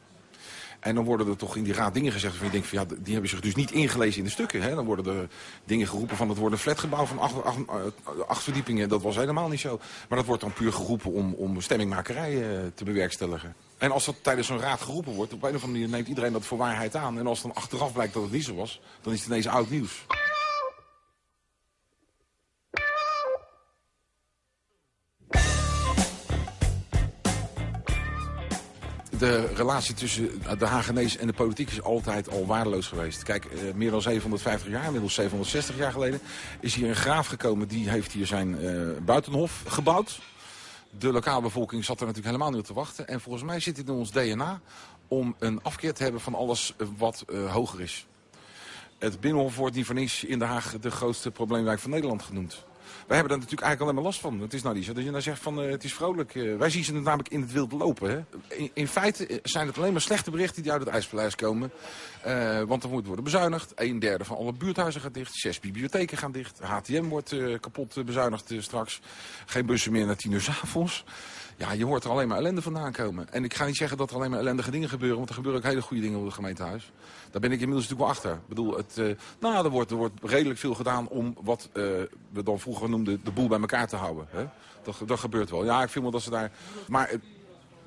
En dan worden er toch in die raad dingen gezegd van je denkt van ja, die hebben zich dus niet ingelezen in de stukken. Hè? Dan worden er dingen geroepen van het wordt een flatgebouw van acht, acht, acht, verdiepingen. Dat was helemaal niet zo. Maar dat wordt dan puur geroepen om, om stemmingmakerij te bewerkstelligen. En als dat tijdens zo'n raad geroepen wordt, op een of andere manier neemt iedereen dat voor waarheid aan. En als dan achteraf blijkt dat het niet zo was, dan is het ineens oud nieuws. de relatie tussen de Hagenees en de politiek is altijd al waardeloos geweest. Kijk, eh, meer dan 750 jaar, inmiddels 760 jaar geleden... is hier een graaf gekomen, die heeft hier zijn uh, buitenhof gebouwd. De lokale bevolking zat er natuurlijk helemaal niet op te wachten. En volgens mij zit het in ons DNA om een afkeer te hebben van alles wat uh, hoger is. Het Binnenhof wordt niet voor niets in Den Haag de grootste probleemwijk van Nederland genoemd. Wij hebben daar natuurlijk eigenlijk alleen maar last van. Het is nou niet zo dat je nou zegt van uh, het is vrolijk. Uh, wij zien ze namelijk in het wild lopen. Hè? In, in, feite zijn het alleen maar slechte berichten die uit het IJspaleis komen. Want er moet worden bezuinigd. Een derde van alle buurthuizen gaat dicht. Zes bibliotheken gaan dicht. HTM wordt kapot bezuinigd straks. Geen bussen meer naar tien uur s avonds. Ja, je hoort er alleen maar ellende vandaan komen. En ik ga niet zeggen dat er alleen maar ellendige dingen gebeuren... want er gebeuren ook hele goede dingen op het gemeentehuis. Daar ben ik inmiddels natuurlijk wel achter. Ik bedoel, het, uh, nou, er wordt, er wordt redelijk veel gedaan om wat uh, we dan vroeger noemden... de boel bij elkaar te houden. Hè? Dat, dat gebeurt wel. Ja, ik vind wel dat ze daar... Maar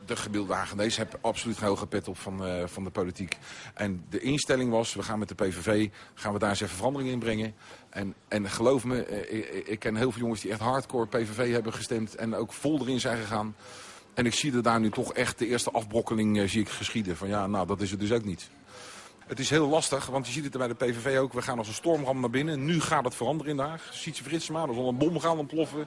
de gebeelde Hagenees heb absoluut geen hoge pet op van, uh, van de politiek. En de instelling was, we gaan met de PVV, gaan we daar eens even verandering in brengen. En, en geloof me, ik, ik, ken heel veel jongens die echt hardcore PVV hebben gestemd en ook vol erin zijn gegaan. En ik zie er daar nu toch echt de eerste afbrokkeling uh, zie ik geschieden. Van ja, nou dat is het dus ook niet. Het is heel lastig, want je ziet het er bij de PVV ook. We gaan als een stormram naar binnen. Nu gaat het veranderen in de Haag. Sietse Fritsma, er zal een bom gaan ontploffen.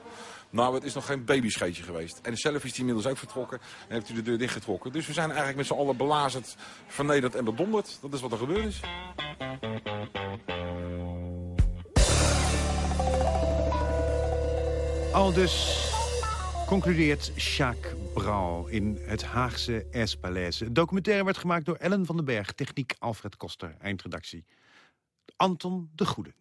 Nou, het is nog geen babyscheetje geweest. En zelf is hij inmiddels ook vertrokken en heeft u de deur dichtgetrokken. Dus we zijn eigenlijk met z'n allen belazerd, vernederd en bedonderd. Dat is wat er gebeurd is. Al dus concludeert Jacques Brouw in het Haagse Espalaise. Het documentaire werd gemaakt door Ellen van den Berg, techniek Alfred Koster, eindredactie. Anton de Goede.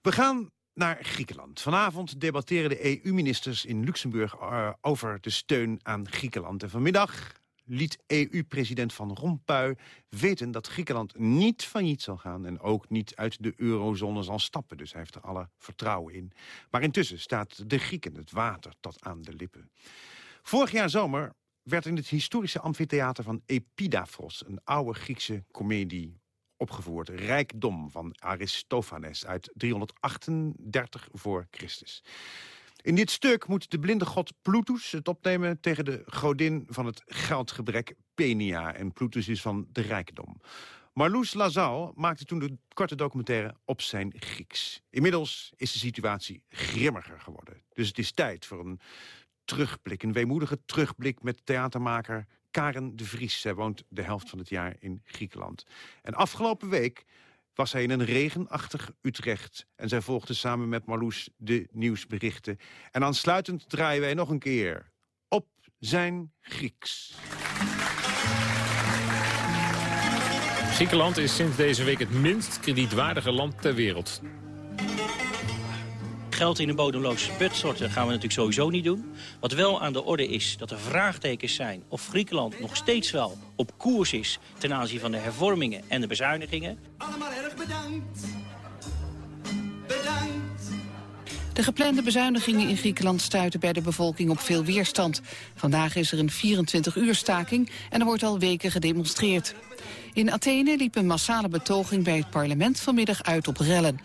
We gaan naar Griekenland. Vanavond debatteren de EU-ministers in Luxemburg uh, over de steun aan Griekenland. En vanmiddag liet EU-president Van Rompuy weten dat Griekenland niet failliet zal gaan... en ook niet uit de eurozone zal stappen. Dus hij heeft er alle vertrouwen in. Maar intussen staat de Grieken het water tot aan de lippen. Vorig jaar zomer werd in het historische amfitheater van Epidafros... een oude Griekse komedie opgevoerd. Rijkdom van Aristophanes uit 338 voor Christus. In dit stuk moet de blinde god Plutus het opnemen tegen de godin van het geldgebrek Penia. En Plutus is van de rijkdom. Marloes Lazal maakte toen de korte documentaire op zijn Grieks. Inmiddels is de situatie grimmiger geworden. Dus het is tijd voor een terugblik, een weemoedige terugblik met theatermaker Karen de Vries. Zij woont de helft van het jaar in Griekenland. En afgelopen week was hij in een regenachtig Utrecht. En zij volgde samen met Marloes de nieuwsberichten. En aansluitend draaien wij nog een keer op zijn Grieks. Griekenland is sinds deze week het minst kredietwaardige land ter wereld geld in een bodemloze put storten gaan we natuurlijk sowieso niet doen. Wat wel aan de orde is dat er vraagtekens zijn of Griekenland nog steeds wel op koers is ten aanzien van de hervormingen en de bezuinigingen. Allemaal erg bedankt. Bedankt. De geplande bezuinigingen in Griekenland stuiten bij de bevolking op veel weerstand. Vandaag is er een 24-uur staking en er wordt al weken gedemonstreerd. In Athene liep een massale betoging bij het parlement vanmiddag uit op rellen.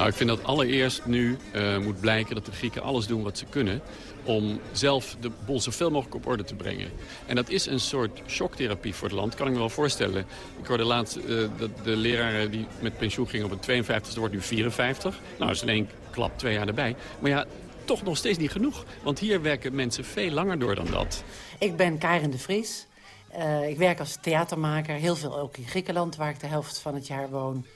Nou, ik vind dat allereerst nu uh, moet blijken dat de Grieken alles doen wat ze kunnen... om zelf de boel zoveel mogelijk op orde te brengen. En dat is een soort shocktherapie voor het land, kan ik me wel voorstellen. Ik hoorde laatst uh, dat de leraren die met pensioen gingen op een 52e wordt nu 54. Nou, is één klap twee jaar erbij. Maar ja, toch nog steeds niet genoeg. Want hier werken mensen veel langer door dan dat. Ik ben Karen de Vries. Uh, ik werk als theatermaker, heel veel ook in Griekenland... waar ik de helft van het jaar woon.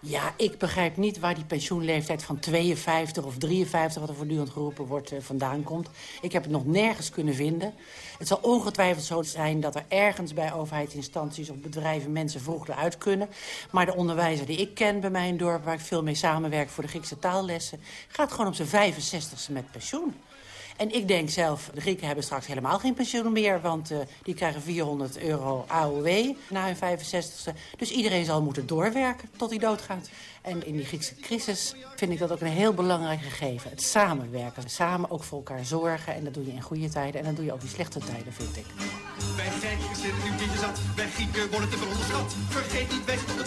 Ja, ik begrijp niet waar die pensioenleeftijd van 52 of 53... wat er voortdurend geroepen wordt, uh, vandaan komt. Ik heb het nog nergens kunnen vinden. Het zal ongetwijfeld zo zijn dat er ergens bij overheidsinstanties... of bedrijven mensen vroeg eruit kunnen. Maar de onderwijzer die ik ken bij mijn dorp... waar ik veel mee samenwerk voor de Griekse taallessen... gaat gewoon op zijn 65ste met pensioen. En ik denk zelf, de Grieken hebben straks helemaal geen pensioen meer... want uh, die krijgen 400 euro AOW na hun 65ste. Dus iedereen zal moeten doorwerken tot hij doodgaat. En in die Griekse crisis vind ik dat ook een heel belangrijk gegeven. Het samenwerken, samen ook voor elkaar zorgen. En dat doe je in goede tijden en dat doe je ook in slechte tijden, vind ik. Bij Grieken zitten nu kindjes zat. Bij Grieken worden te veel onderschat. Vergeet niet, weg op de.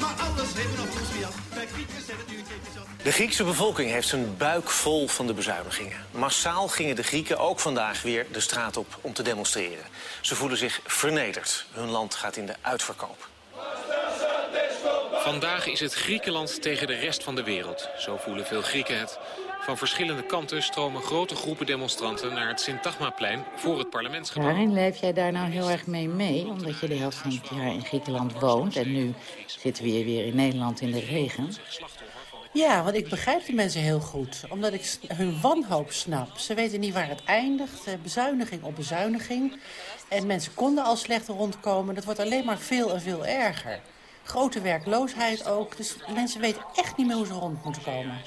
Maar alles heeft nog ons. Bij Grieken zitten nu zat. De Griekse bevolking heeft zijn buik vol van de bezuinigingen. Massaal gingen de Grieken ook vandaag weer de straat op om te demonstreren. Ze voelen zich vernederd. Hun land gaat in de uitverkoop. Vandaag is het Griekenland tegen de rest van de wereld. Zo voelen veel Grieken het. Van verschillende kanten stromen grote groepen demonstranten naar het Syntagmaplein voor het parlementsgebouw. Waarin leef jij daar nou heel erg mee mee? Omdat je de helft van het jaar in Griekenland woont en nu zitten we hier weer in Nederland in de regen. Ja, want ik begrijp die mensen heel goed. Omdat ik hun wanhoop snap. Ze weten niet waar het eindigt. Bezuiniging op bezuiniging. En mensen konden al slecht rondkomen. Dat wordt alleen maar veel en veel erger. Grote werkloosheid ook. Dus mensen weten echt niet meer hoe ze rond moeten komen.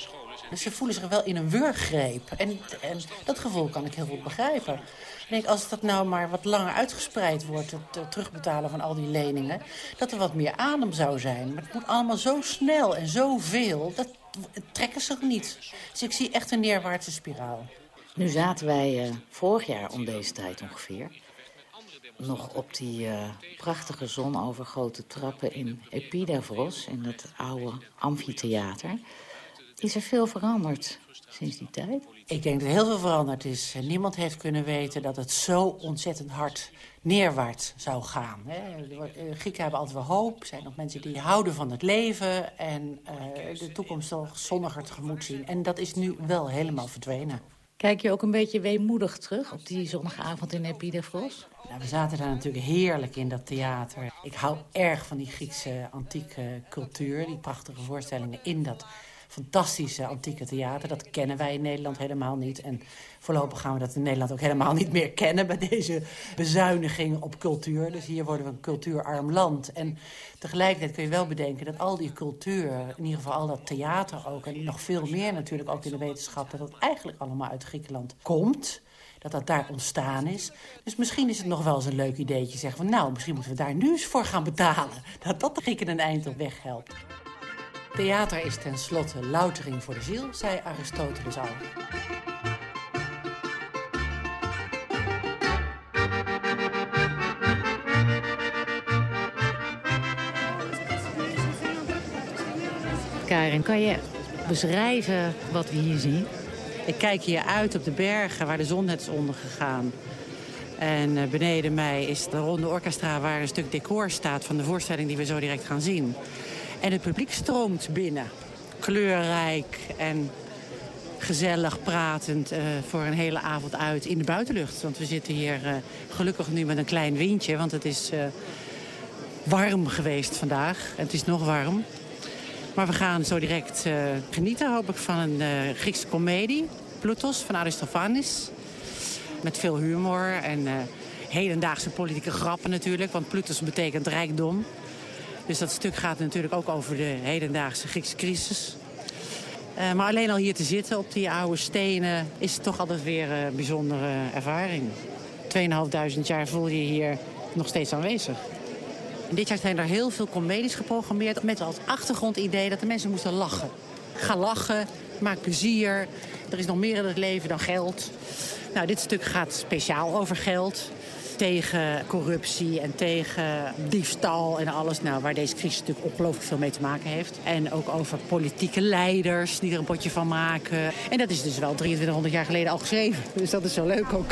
Dus ze voelen zich wel in een wurggreep. En, en dat gevoel kan ik heel goed begrijpen. Ik denk, als dat nou maar wat langer uitgespreid wordt... het terugbetalen van al die leningen... dat er wat meer adem zou zijn. Maar het moet allemaal zo snel en zoveel... dat trekken ze niet. Dus ik zie echt een neerwaartse spiraal. Nu zaten wij uh, vorig jaar om deze tijd ongeveer nog op die uh, prachtige zonovergoten trappen in Epidavros, in het oude amfitheater. Is er veel veranderd sinds die tijd? Ik denk dat heel veel veranderd is. Niemand heeft kunnen weten dat het zo ontzettend hard neerwaarts zou gaan. De Grieken hebben altijd wel hoop. Er zijn nog mensen die houden van het leven... en uh, de toekomst toch zonniger tegemoet zien. En dat is nu wel helemaal verdwenen. Kijk je ook een beetje weemoedig terug op die zonnige avond in Epidavros? Nou, we zaten daar natuurlijk heerlijk in dat theater. Ik hou erg van die Griekse antieke cultuur. Die prachtige voorstellingen in dat fantastische antieke theater. Dat kennen wij in Nederland helemaal niet. En voorlopig gaan we dat in Nederland ook helemaal niet meer kennen... bij deze bezuiniging op cultuur. Dus hier worden we een cultuurarm land. En tegelijkertijd kun je wel bedenken dat al die cultuur... in ieder geval al dat theater ook... en nog veel meer natuurlijk ook in de wetenschap... dat dat eigenlijk allemaal uit Griekenland komt dat dat daar ontstaan is. Dus misschien is het nog wel eens een leuk ideetje zeggen van... nou, misschien moeten we daar nu eens voor gaan betalen. Dat dat de Grieken een eind op weg helpt. Theater is tenslotte loutering voor de ziel, zei Aristoteles al. Karin, kan je beschrijven wat we hier zien? Ik kijk hier uit op de bergen waar de zon net is ondergegaan. En eh, beneden mij is de ronde orchestra waar een stuk decor staat... van de voorstelling die we zo direct gaan zien. En het publiek stroomt binnen. Kleurrijk en gezellig pratend uh, voor een hele avond uit in de buitenlucht. Want we zitten hier uh, gelukkig nu met een klein windje, want het is warm geweest vandaag. Het is nog warm. Maar we gaan zo direct genieten, hoop ik, van een Griekse komedie. Plutos van Aristophanes. Met veel humor en hedendaagse politieke grappen natuurlijk. Want Plutos betekent rijkdom. Dus dat stuk gaat natuurlijk ook over de hedendaagse Griekse crisis. Maar alleen al hier te zitten op die oude stenen is toch altijd weer een bijzondere ervaring. 2.500 jaar voel je hier nog steeds aanwezig. Dit jaar zijn er heel veel comedies geprogrammeerd met als achtergrondidee dat de mensen moesten lachen. Ga lachen, maak plezier. Er is nog meer in het leven dan geld. Nou, dit stuk gaat speciaal over geld tegen corruptie en tegen diefstal en alles. Nou, waar deze crisis natuurlijk ongelooflijk veel mee te maken heeft. En ook over politieke leiders die er een potje van maken. En dat is dus wel 2300 jaar geleden al geschreven. Dus dat is zo leuk ook.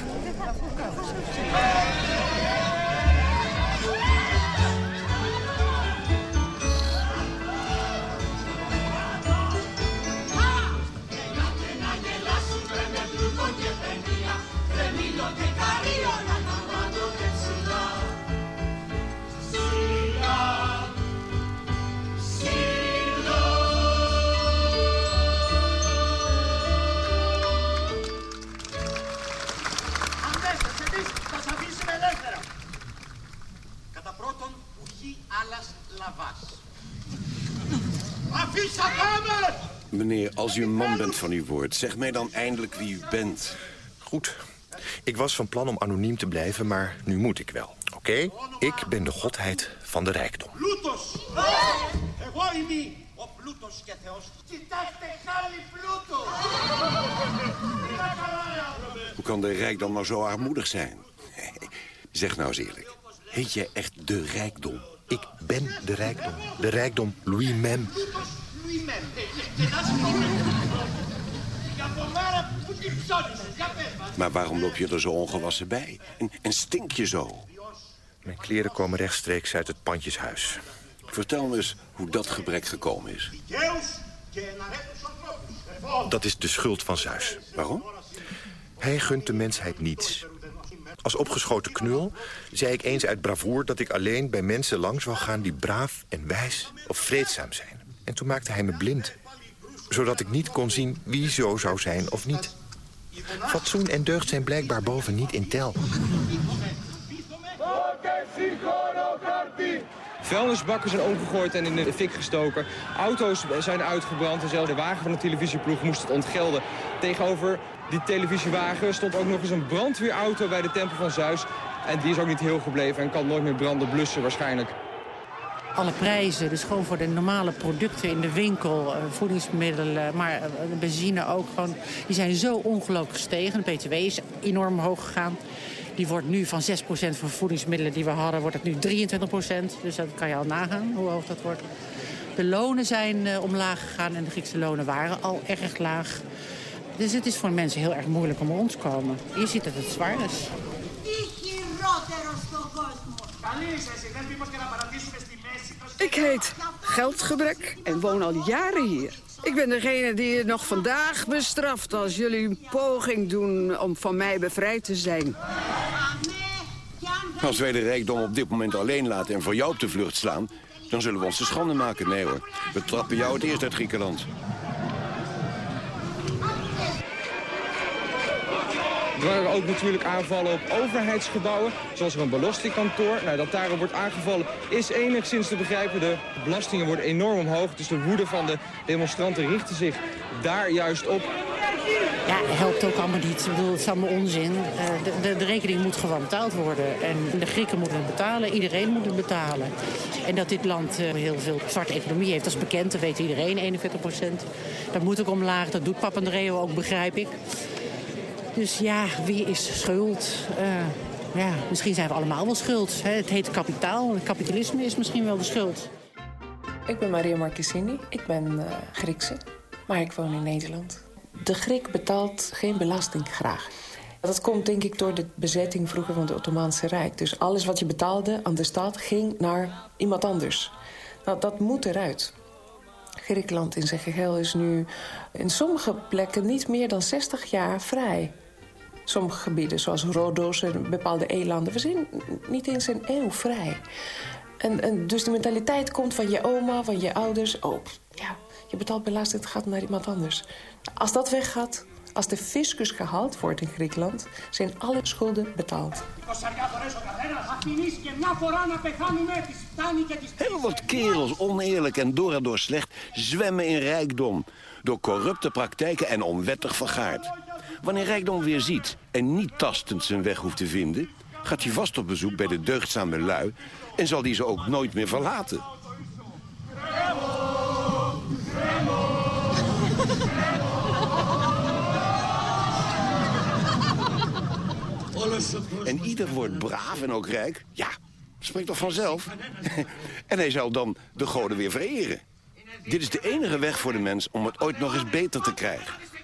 Meneer, als u een man bent van uw woord, zeg mij dan eindelijk wie u bent. Goed. Ik was van plan om anoniem te blijven, maar nu moet ik wel. Oké? Ik ben de godheid van de rijkdom. Πλούτος! Εγώ είμαι ο πλούτος και Θεός. Κοιτάξτε χάλι πλούτο! Hoe kan de rijkdom nou zo armoedig zijn? Zeg nou eens eerlijk. Heet jij echt de rijkdom? Ik ben de rijkdom. De rijkdom Louis Mem. Maar waarom loop je er zo ongewassen bij? En, en stink je zo? Mijn kleren komen rechtstreeks uit het pandjeshuis. Vertel eens hoe dat gebrek gekomen is. Dat is de schuld van Zeus. Waarom? Hij gunt de mensheid niets. Als opgeschoten knul zei ik eens uit bravoer dat ik alleen bij mensen langs wil gaan... die braaf en wijs of vreedzaam zijn. En toen maakte hij me blind. Zodat ik niet kon zien wie zo zou zijn of niet. Fatsoen en deugd zijn blijkbaar boven niet in tel. Vuilnisbakken zijn omgegooid en in de fik gestoken. Auto's zijn uitgebrand en zelfs de wagen van de televisieploeg moest het ontgelden. Tegenover die televisiewagen stond ook nog eens een brandweerauto bij de Tempel van Zeus. En die is ook niet heel gebleven en kan nooit meer branden blussen waarschijnlijk. Alle prijzen, dus gewoon voor de normale producten in de winkel, eh, voedingsmiddelen, maar eh, benzine ook gewoon, die zijn zo ongelooflijk gestegen. De btw is enorm hoog gegaan. Die wordt nu van 6% voor voedingsmiddelen die we hadden, wordt het nu 23%. Dus dat kan je al nagaan hoe hoog dat wordt. De lonen zijn eh, omlaag gegaan en de Griekse lonen waren al erg laag. Dus het is voor mensen heel erg moeilijk om rond te komen. Je ziet dat het zwaar is. Τι χειρότερο στον κόσμο. Καλή είσαι εσύ. Δεν μήπως και να παρατήσουμε στη μέση το Ik heet Geldgebrek en woon al jaren hier. Ik ben degene die het nog vandaag bestraft als jullie een poging doen om van mij bevrijd te zijn. Als wij de rijkdom op dit moment alleen laten en voor jou op de vlucht slaan... dan zullen we ons de schande maken. Nee hoor, we trappen jou het eerst uit Griekenland. Waren ook natuurlijk aanvallen op overheidsgebouwen, zoals er een belastingkantoor. Nou, dat daarop wordt aangevallen is enigszins te begrijpen. De belastingen worden enorm omhoog, dus de woede van de demonstranten richtte zich daar juist op. Ja, helpt ook allemaal niet. Ik bedoel, het is allemaal onzin. Eh, de, de, de rekening moet gewoon betaald worden. En de Grieken moeten het betalen. Iedereen moet het betalen. En dat dit land eh, heel veel zwarte economie heeft, dat is bekend. Dat weet iedereen, 41 procent. Dat moet ook omlaag. Dat doet Papandreou ook, begrijp ik. Dus ja, wie is schuld? Eh, ja, misschien zijn we allemaal wel schuld. Hè. Het heet kapitaal. Het kapitalisme is misschien wel de schuld. Ik ben Maria Marchesini. Ik ben eh, Griekse, maar ik woon in Nederland. De Griek betaalt geen belasting graag. Dat komt denk ik door de bezetting vroeger van het Ottomaanse Rijk. Dus alles wat je betaalde aan de staat ging naar iemand anders. Nou, dat moet eruit. Griekenland in zijn geheel is nu in sommige plekken niet meer dan 60 jaar vrij sommige gebieden, zoals Rodos en bepaalde eilanden, we zijn niet eens een eeuw vrij. En, dus de mentaliteit komt van je oma, van je ouders. Oh, ja, je betaalt belasting, het gaat naar iemand anders. Als dat weggaat, als de fiscus gehaald wordt in Griekenland, zijn alle schulden betaald. Heel wat kerels, oneerlijk en door en door slecht, zwemmen in rijkdom. Door corrupte praktijken en onwettig vergaard. Wanneer rijkdom weer ziet en niet tastend zijn weg hoeft te vinden... gaat hij vast op bezoek bij de deugdzame lui... en zal die ze ook nooit meer verlaten. En ieder wordt braaf en ook rijk. Ja, spreekt toch vanzelf? en hij zal dan de goden weer vereren. Dit is de enige weg voor de mens om het ooit nog eens beter te krijgen.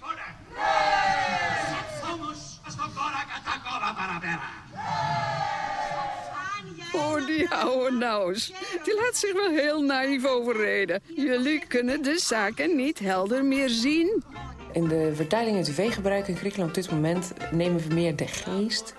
Oh, die oude naus. Die laat zich wel heel naïef overreden. Jullie kunnen de zaken niet helder meer zien. In de vertaling en tv-gebruik in Griekenland op dit moment nemen we meer de geest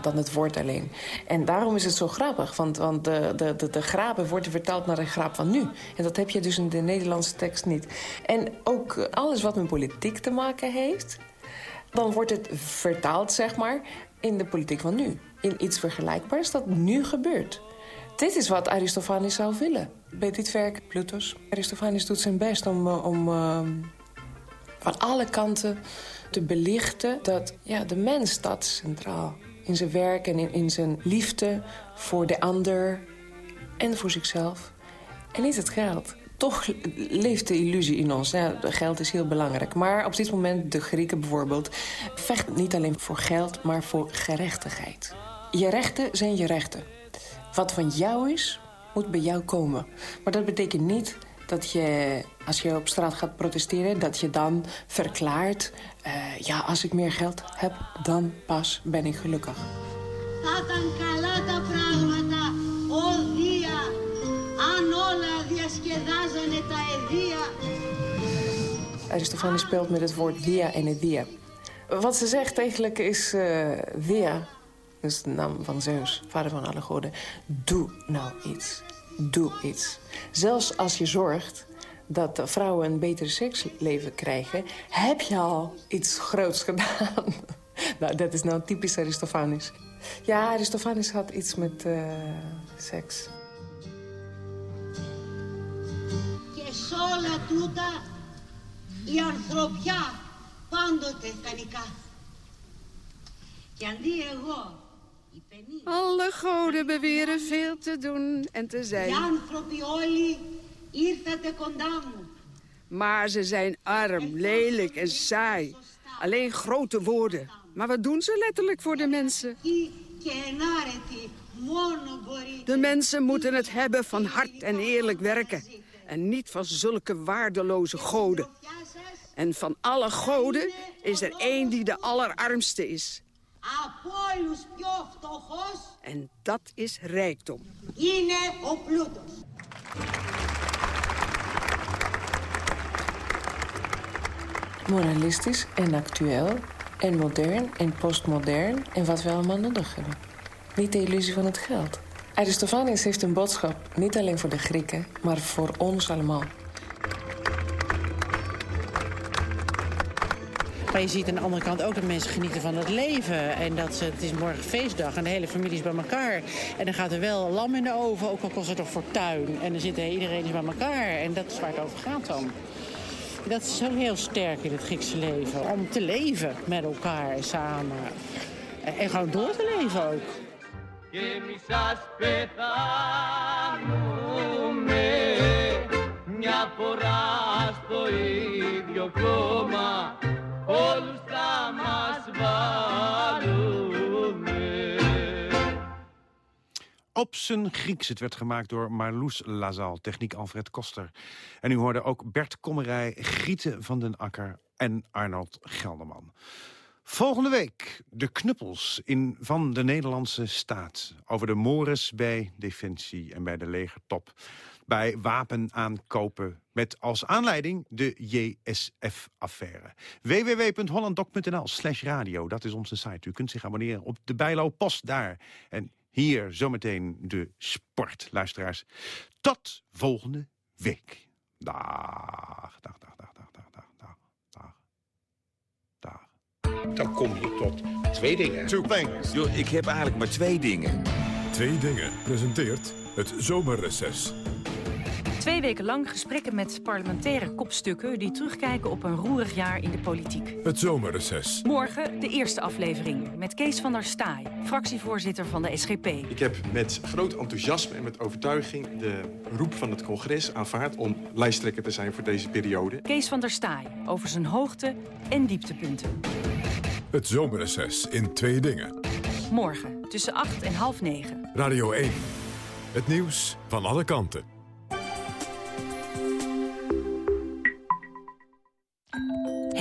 dan het woord alleen. En daarom is het zo grappig, want, want de, de, de, de grapen wordt vertaald naar de graap van nu. En dat heb je dus in de Nederlandse tekst niet. En ook alles wat met politiek te maken heeft... dan wordt het vertaald, zeg maar, in de politiek van nu. In iets vergelijkbaars dat nu gebeurt. Dit is wat Aristophanes zou willen. bij dit werk, Plutus. Aristophanes doet zijn best om, eh, om uh, van alle kanten te belichten... dat ja, de mens staat centraal in zijn werk en in, in zijn liefde voor de ander en voor zichzelf. En niet het geld toch leeft de illusie in ons. Ja, geld is heel belangrijk. Maar op dit moment, de Grieken bijvoorbeeld... vechten niet alleen voor geld, maar voor gerechtigheid. Je rechten zijn je rechten. Wat van jou is, moet bij jou komen. Maar dat betekent niet dat je, als je op straat gaat protesteren... dat je dan verklaart... Uh, ja, als ik meer geld heb, dan pas ben ik gelukkig. Aristophanes speelt met het woord dia en het dia. Wat ze zegt eigenlijk is uh, dia, dus de naam van Zeus, vader van alle goden. Doe nou iets. Doe iets. Zelfs als je zorgt dat vrouwen een beter seksleven krijgen... heb je al iets groots gedaan. nou, dat is nou typisch Aristophanes. Ja, Aristophanes had iets met uh, seks. σε όλα τούτα η ανθρωπιά πάντοτε θα νικάσει. Και αντί εγώ alle goden beweren veel te doen en te zijn. Maar ze zijn arm, lelijk en saai. Alleen grote woorden. Maar wat doen ze letterlijk voor de mensen? De mensen moeten het hebben van hard en eerlijk werken en niet van zulke waardeloze goden. En van alle goden is er één die de allerarmste is. En dat is rijkdom. Moralistisch en actueel en modern en postmodern en wat we allemaal nodig hebben. Niet de illusie van het geld. Aristophanes heeft een boodschap, niet alleen voor de Grieken, maar voor ons allemaal. Maar je ziet aan de andere kant ook dat mensen genieten van het leven. En dat ze, het is morgen feestdag en de hele familie is bij elkaar. En dan gaat er wel lam in de oven, ook al kost het toch fortuin. En dan zit iedereen is bij elkaar. En dat is waar het over gaat dan. Dat is zo heel sterk in het Griekse leven. Om te leven met elkaar samen. En gewoon door te leven ook. και μη σας πεθάνουμε μια φορά στο ίδιο κόμμα Op zijn Grieks. Het werd gemaakt door Marloes Lazal, techniek Alfred Koster. En u hoorde ook Bert Kommerij, Grieten van den Akker en Arnold Gelderman. Volgende week de knuppels in, van de Nederlandse staat... over de mores bij Defensie en bij de legertop. Bij wapenaankopen met als aanleiding de JSF-affaire. www.hollanddoc.nl slash radio, dat is onze site. U kunt zich abonneren op de Bijlo Post daar. En hier zometeen de sport, luisteraars. Tot volgende week. Dag, dag, dag. dan kom je tot twee dingen. Two things. Yo, ik heb eigenlijk maar twee dingen. Twee dingen presenteert het zomerreces. Twee weken lang gesprekken met parlementaire kopstukken... die terugkijken op een roerig jaar in de politiek. Het zomerreces. Morgen de eerste aflevering met Kees van der Staaij... fractievoorzitter van de SGP. Ik heb met groot enthousiasme en met overtuiging... de roep van het congres aanvaard om lijsttrekker te zijn voor deze periode. Kees van der Staaij over zijn hoogte- en dieptepunten. Het zomerreces in twee dingen. Morgen tussen 8 en half 9. Radio 1. Het nieuws van alle kanten.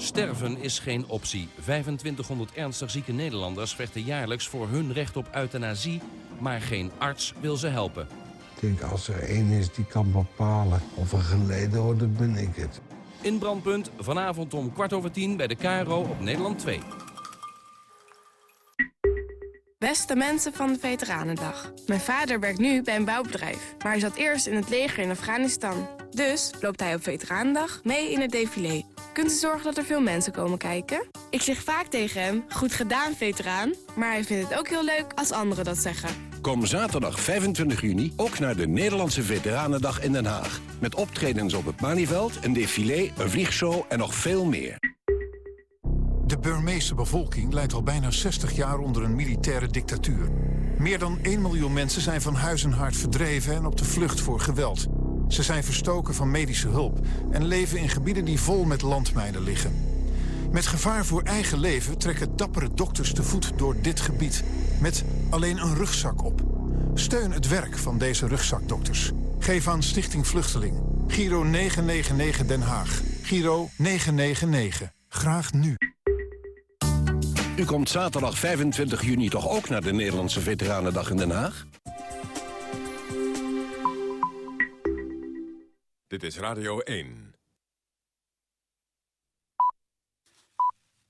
Sterven is geen optie. 2500 ernstig zieke Nederlanders vechten jaarlijks voor hun recht op euthanasie... maar geen arts wil ze helpen. Ik denk, als er één is die kan bepalen of er geleden wordt, dan ben ik het. In Brandpunt, vanavond om kwart over tien bij de KRO op Nederland 2. Beste mensen van de Veteranendag. Mijn vader werkt nu bij een bouwbedrijf, maar hij zat eerst in het leger in Afghanistan. Dus loopt hij op Veteranendag mee in het défilé. Kunt u zorgen dat er veel mensen komen kijken? Ik zeg vaak tegen hem, goed gedaan veteraan, maar hij vindt het ook heel leuk als anderen dat zeggen. Kom zaterdag 25 juni ook naar de Nederlandse Veteranendag in Den Haag. Met optredens op het Malieveld, een défilé, een vliegshow en nog veel meer. De Burmeese bevolking leidt al bijna 60 jaar onder een militaire dictatuur. Meer dan 1 miljoen mensen zijn van huis en hart verdreven en op de vlucht voor geweld. Ze zijn verstoken van medische hulp en leven in gebieden die vol met landmijnen liggen. Met gevaar voor eigen leven trekken dappere dokters te voet door dit gebied. Met alleen een rugzak op. Steun het werk van deze rugzakdokters. Geef aan Stichting Vluchteling. Giro 999 Den Haag. Giro 999. Graag nu. U komt zaterdag 25 juni toch ook naar de Nederlandse Veteranendag in Den Haag? Dit is Radio 1.